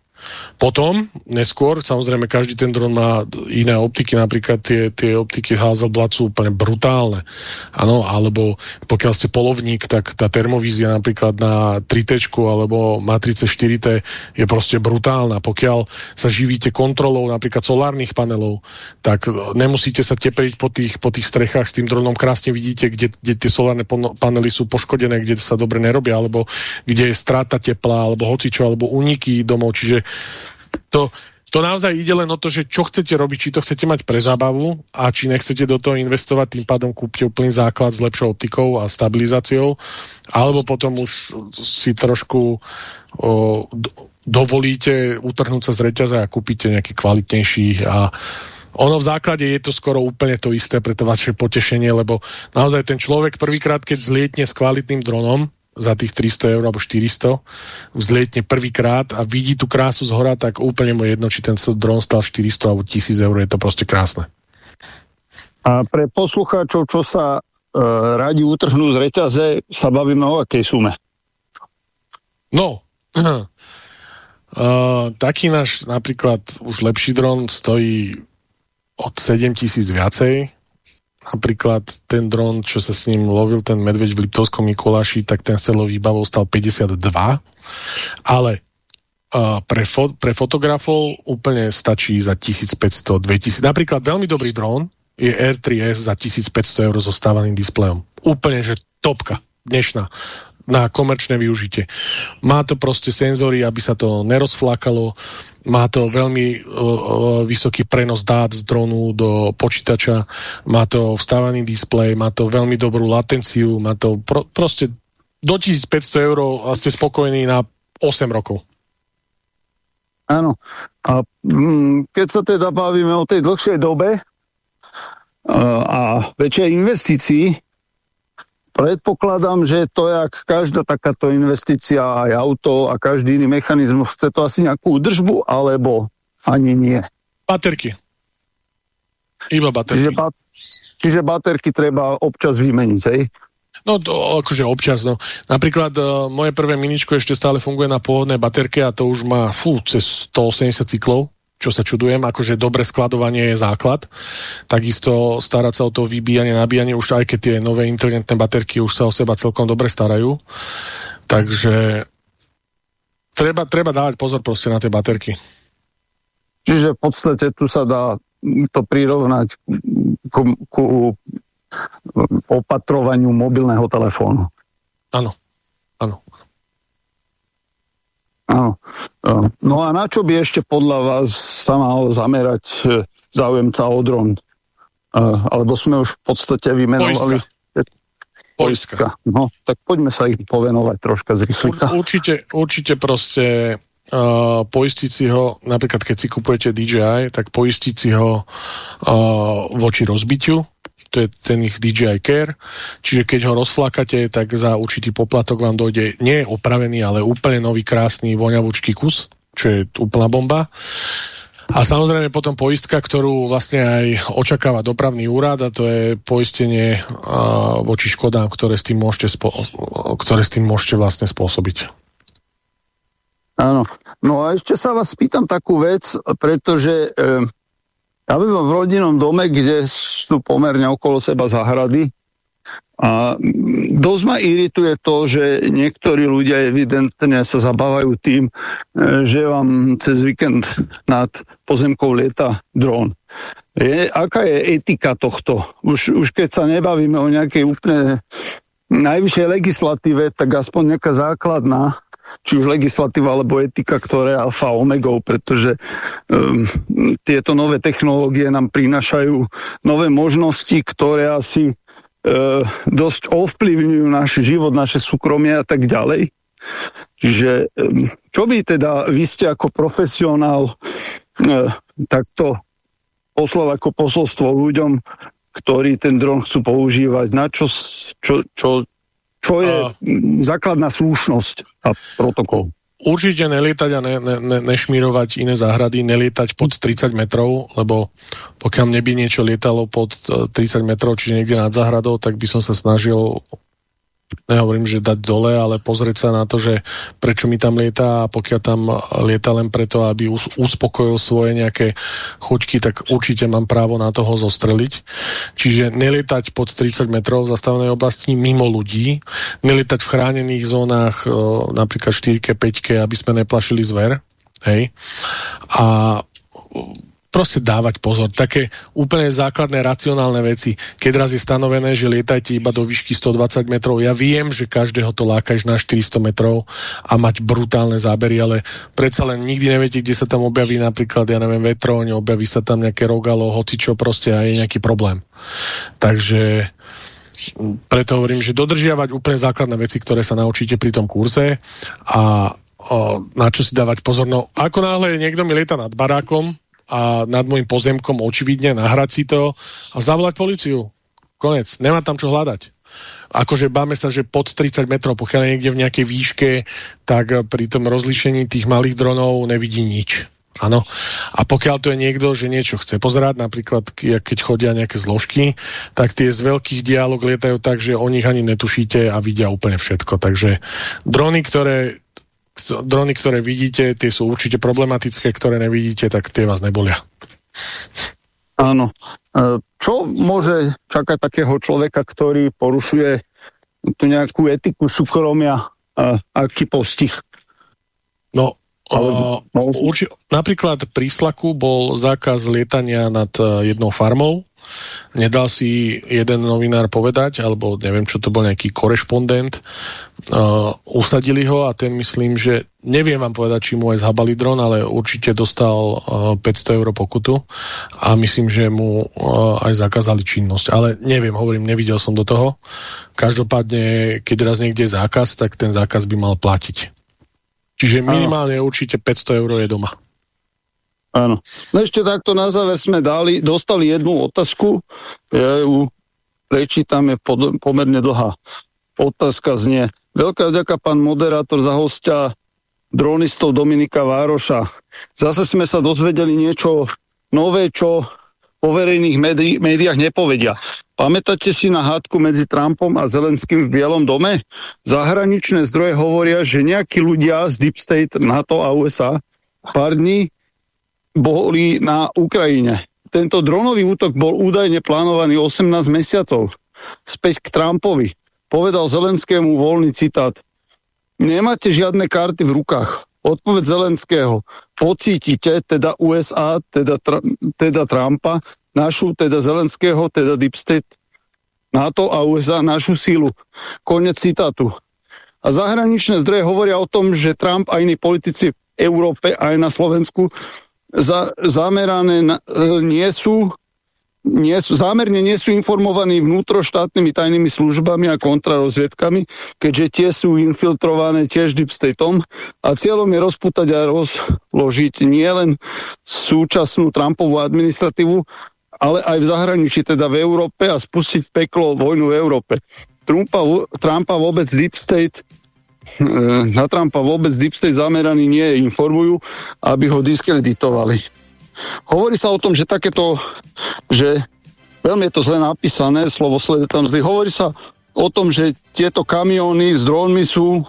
Potom, neskôr, samozrejme, každý ten dron má iné optiky, napríklad tie, tie optiky Hasselblad sú úplne brutálne. Áno, alebo pokiaľ ste polovník, tak tá termovízia napríklad na 3T alebo matrice 4T je proste brutálna. Pokiaľ sa živíte kontrolou napríklad solárnych panelov, tak nemusíte sa tepriť po tých, po tých strechách s tým dronom, krásne vidíte, kde, kde tie solárne panely sú poškodené, kde sa dobre nerobia, alebo kde je strata tepla, alebo hocičo, alebo uniky domov, čiže to to naozaj ide len o to, že čo chcete robiť, či to chcete mať pre zábavu a či nechcete do toho investovať, tým pádom kúpte úplný základ s lepšou optikou a stabilizáciou, alebo potom už si trošku o, dovolíte utrhnúť sa z reťaza a kúpite nejaký kvalitnejší a ono v základe je to skoro úplne to isté pre to vaše potešenie, lebo naozaj ten človek prvýkrát, keď zlietne s kvalitným dronom, za tých 300 eur alebo 400 vzlietne prvýkrát a vidí tú krásu z hora, tak úplne mu jedno, či ten dron stal 400 alebo 1000 eur, je to proste krásne. A pre poslucháčov, čo sa e, radi utrhnú z reťaze, sa bavíme o akej sume? No, uh, taký náš napríklad už lepší dron stojí od 7000 viacej, napríklad ten dron, čo sa s ním lovil ten medveď v Liptovskom Mikuláši, tak ten s celou výbavou stal 52, ale uh, pre, fo pre fotografov úplne stačí za 1500, 2000. Napríklad veľmi dobrý dron je R3S za 1500 eur so stávaným displejom. Úplne, že topka dnešná na komerčné využitie. Má to proste senzory, aby sa to nerozflákalo, má to veľmi uh, vysoký prenos dát z dronu do počítača, má to vstávaný displej, má to veľmi dobrú latenciu, má to pro, proste do 1500 eur a ste spokojní na 8 rokov. Áno. A mm, keď sa teda bavíme o tej dlhšej dobe uh, a väčšej investícii, Predpokladám, že to je, ak každá takáto investícia, aj auto a každý iný mechanizmus, chce to asi nejakú údržbu, alebo ani nie? Baterky. Iba baterky. Čiže, ba čiže baterky treba občas vymeniť, hej? No to akože občas, no. Napríklad uh, moje prvé miničko ešte stále funguje na pôvodnej baterke a to už má fú, cez 180 cyklov čo sa čudujem, akože dobre skladovanie je základ. Takisto starať sa o to vybíjanie, nabíjanie, už aj keď tie nové inteligentné baterky už sa o seba celkom dobre starajú. Takže treba, treba dávať pozor proste na tie baterky. Čiže v podstate tu sa dá to prirovnať ku, ku opatrovaniu mobilného telefónu. Áno, áno. Áno. No a na čo by ešte podľa vás sa mal zamerať e, záujemca o dron? E, alebo sme už v podstate vymenovali... Poistka. Poistka. No, tak poďme sa ich povenovať troška z rýchlika. Určite, určite proste uh, poistiť si ho, napríklad keď si kupujete DJI, tak poistiť si ho uh, voči rozbitiu, to je ten ich DJI Care, čiže keď ho rozflákate, tak za určitý poplatok vám dojde nie opravený, ale úplne nový, krásny, voňavúčky kus, čo je úplná bomba. A samozrejme potom poistka, ktorú vlastne aj očakáva dopravný úrad a to je poistenie uh, voči škodám, ktoré s tým môžete, ktoré s tým môžete vlastne spôsobiť. Áno. No a ešte sa vás pýtam takú vec, pretože e, ja bývam v rodinnom dome, kde sú pomerne okolo seba zahrady a dosť ma irituje to, že niektorí ľudia evidentne sa zabávajú tým, e, že vám cez víkend nad pozemkou lieta dron. Je, aká je etika tohto? Už, už keď sa nebavíme o nejakej úplne najvyššej legislatíve, tak aspoň nejaká základná či už legislatíva alebo etika, ktoré je alfa omegou, pretože um, tieto nové technológie nám prinášajú nové možnosti, ktoré asi uh, dosť ovplyvňujú náš život, naše súkromie a tak ďalej. Čiže um, čo by teda vy ste ako profesionál uh, takto poslal ako posolstvo ľuďom, ktorí ten dron chcú používať, na čo, čo, čo, čo je a... základná slušnosť a protokol? Určite nelietať a ne, ne, ne, nešmírovať iné záhrady, nelietať pod 30 metrov, lebo pokiaľ mne by niečo lietalo pod 30 e, metrov, či niekde nad záhradou, tak by som sa snažil nehovorím, že dať dole, ale pozrieť sa na to, že prečo mi tam lieta a pokiaľ tam lieta len preto, aby uspokojil svoje nejaké chuťky, tak určite mám právo na toho zostreliť. Čiže nelietať pod 30 metrov v zastavenej oblasti mimo ľudí, nelietať v chránených zónach, napríklad 4 5 aby sme neplašili zver. Hej. A proste dávať pozor. Také úplne základné racionálne veci. Keď raz je stanovené, že lietajte iba do výšky 120 metrov, ja viem, že každého to lákaš na 400 metrov a mať brutálne zábery, ale predsa len nikdy neviete, kde sa tam objaví napríklad, ja neviem, vetróň, objaví sa tam nejaké rogalo, hocičo proste a je nejaký problém. Takže preto hovorím, že dodržiavať úplne základné veci, ktoré sa naučíte pri tom kurze a o, na čo si dávať pozor. No, ako náhle niekto mi lieta nad barákom, a nad môjim pozemkom očividne nahrať si to a zavolať policiu. Konec. Nemá tam čo hľadať. Akože báme sa, že pod 30 metrov, pokiaľ je niekde v nejakej výške, tak pri tom rozlišení tých malých dronov nevidí nič. Áno. A pokiaľ to je niekto, že niečo chce pozerať, napríklad keď chodia nejaké zložky, tak tie z veľkých dialog lietajú tak, že o nich ani netušíte a vidia úplne všetko. Takže drony, ktoré drony, ktoré vidíte, tie sú určite problematické, ktoré nevidíte, tak tie vás nebolia. Áno. E, čo môže čakať takého človeka, ktorý porušuje tú nejakú etiku súkromia a aký postih? No, Urči, napríklad pri Slaku bol zákaz lietania nad uh, jednou farmou. Nedal si jeden novinár povedať, alebo neviem, čo to bol nejaký korešpondent. Uh, usadili ho a ten myslím, že neviem vám povedať, či mu aj zhabali dron, ale určite dostal uh, 500 eur pokutu a myslím, že mu uh, aj zakázali činnosť. Ale neviem, hovorím, nevidel som do toho. Každopádne, keď raz niekde je zákaz, tak ten zákaz by mal platiť. Čiže minimálne Áno. určite 500 eur je doma. Áno. No ešte takto na záver sme dali, dostali jednu otázku, ja ju prečítam, je pod, pomerne dlhá. Otázka znie, veľká vďaka pán moderátor za hostia dronistov Dominika Vároša. Zase sme sa dozvedeli niečo nové, čo po verejných médi médiách nepovedia. Pamätáte si na hádku medzi Trumpom a Zelenským v Bielom dome? Zahraničné zdroje hovoria, že nejakí ľudia z Deep State, NATO a USA pár dní boli na Ukrajine. Tento dronový útok bol údajne plánovaný 18 mesiacov. Späť k Trumpovi. Povedal Zelenskému voľný citát. Nemáte žiadne karty v rukách. Odpoveď Zelenského. Pocítite, teda USA, teda, teda Trumpa, našu, teda Zelenského, teda Deep State, NATO a USA, našu sílu. Konec citátu. A zahraničné zdroje hovoria o tom, že Trump a iní politici v Európe aj na Slovensku za, zamerané na, e, nie sú nie sú, zámerne nie sú informovaní vnútroštátnymi tajnými službami a kontrarozviedkami, keďže tie sú infiltrované tiež Deep Stateom a cieľom je rozputať a rozložiť nielen súčasnú Trumpovú administratívu, ale aj v zahraničí, teda v Európe a spustiť peklo vojnu v Európe. Trumpa, Trumpa vôbec Deep State eh, na Trumpa vôbec Deep State zameraní nie informujú, aby ho diskreditovali. Hovorí sa o tom, že takéto, že veľmi je to zle napísané, slovo slede tam zly. Hovorí sa o tom, že tieto kamióny s drónmi sú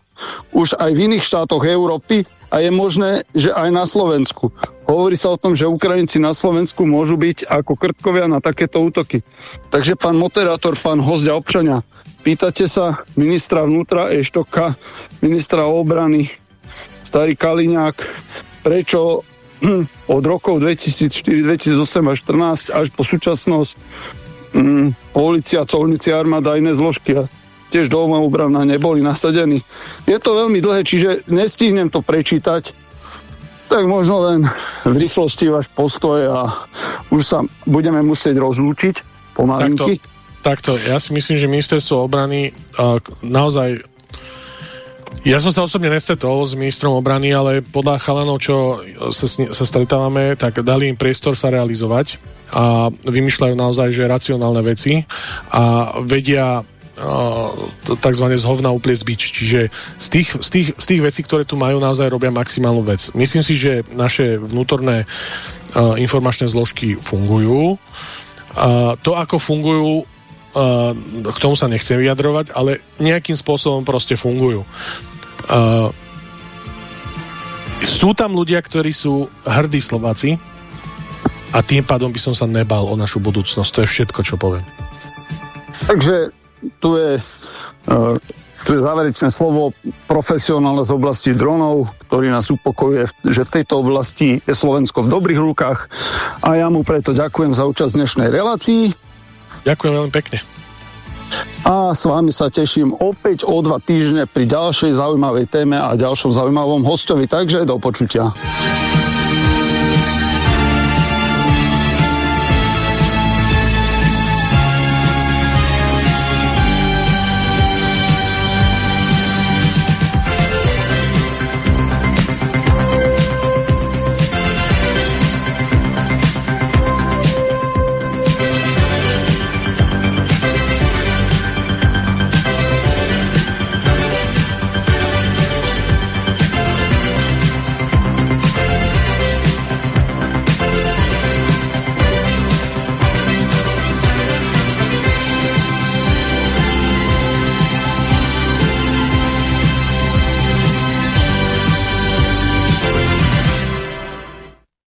už aj v iných štátoch Európy a je možné, že aj na Slovensku. Hovorí sa o tom, že Ukrajinci na Slovensku môžu byť ako krtkovia na takéto útoky. Takže pán moderátor, pán hostia občania, pýtate sa ministra vnútra Eštoka, ministra obrany, starý Kaliňák, prečo od rokov 2004, 2008 až 2014 až po súčasnosť um, policia, colníci, armáda a iné zložky tiež doma obrana neboli nasadení. Je to veľmi dlhé, čiže nestihnem to prečítať, tak možno len v rýchlosti váš postoj a už sa budeme musieť rozlúčiť pomalinky. Takto, takto, ja si myslím, že ministerstvo obrany uh, naozaj ja som sa osobne nestretol s ministrom obrany, ale podľa chalanov, čo sa, sa stretávame, tak dali im priestor sa realizovať a vymýšľajú naozaj, že racionálne veci a vedia tzv. z upliec bič. Čiže z tých, z, tých, z tých vecí, ktoré tu majú, naozaj robia maximálnu vec. Myslím si, že naše vnútorné uh, informačné zložky fungujú. Uh, to, ako fungujú, k tomu sa nechcem vyjadrovať, ale nejakým spôsobom proste fungujú. Uh, sú tam ľudia, ktorí sú hrdí Slováci a tým pádom by som sa nebal o našu budúcnosť. To je všetko, čo poviem. Takže tu je uh, tu je záverečné slovo profesionálne z oblasti dronov, ktorý nás upokojuje, že v tejto oblasti je Slovensko v dobrých rukách a ja mu preto ďakujem za účasť dnešnej relácii. Ďakujem veľmi pekne. A s vami sa teším opäť o dva týždne pri ďalšej zaujímavej téme a ďalšom zaujímavom hostovi, takže do počutia.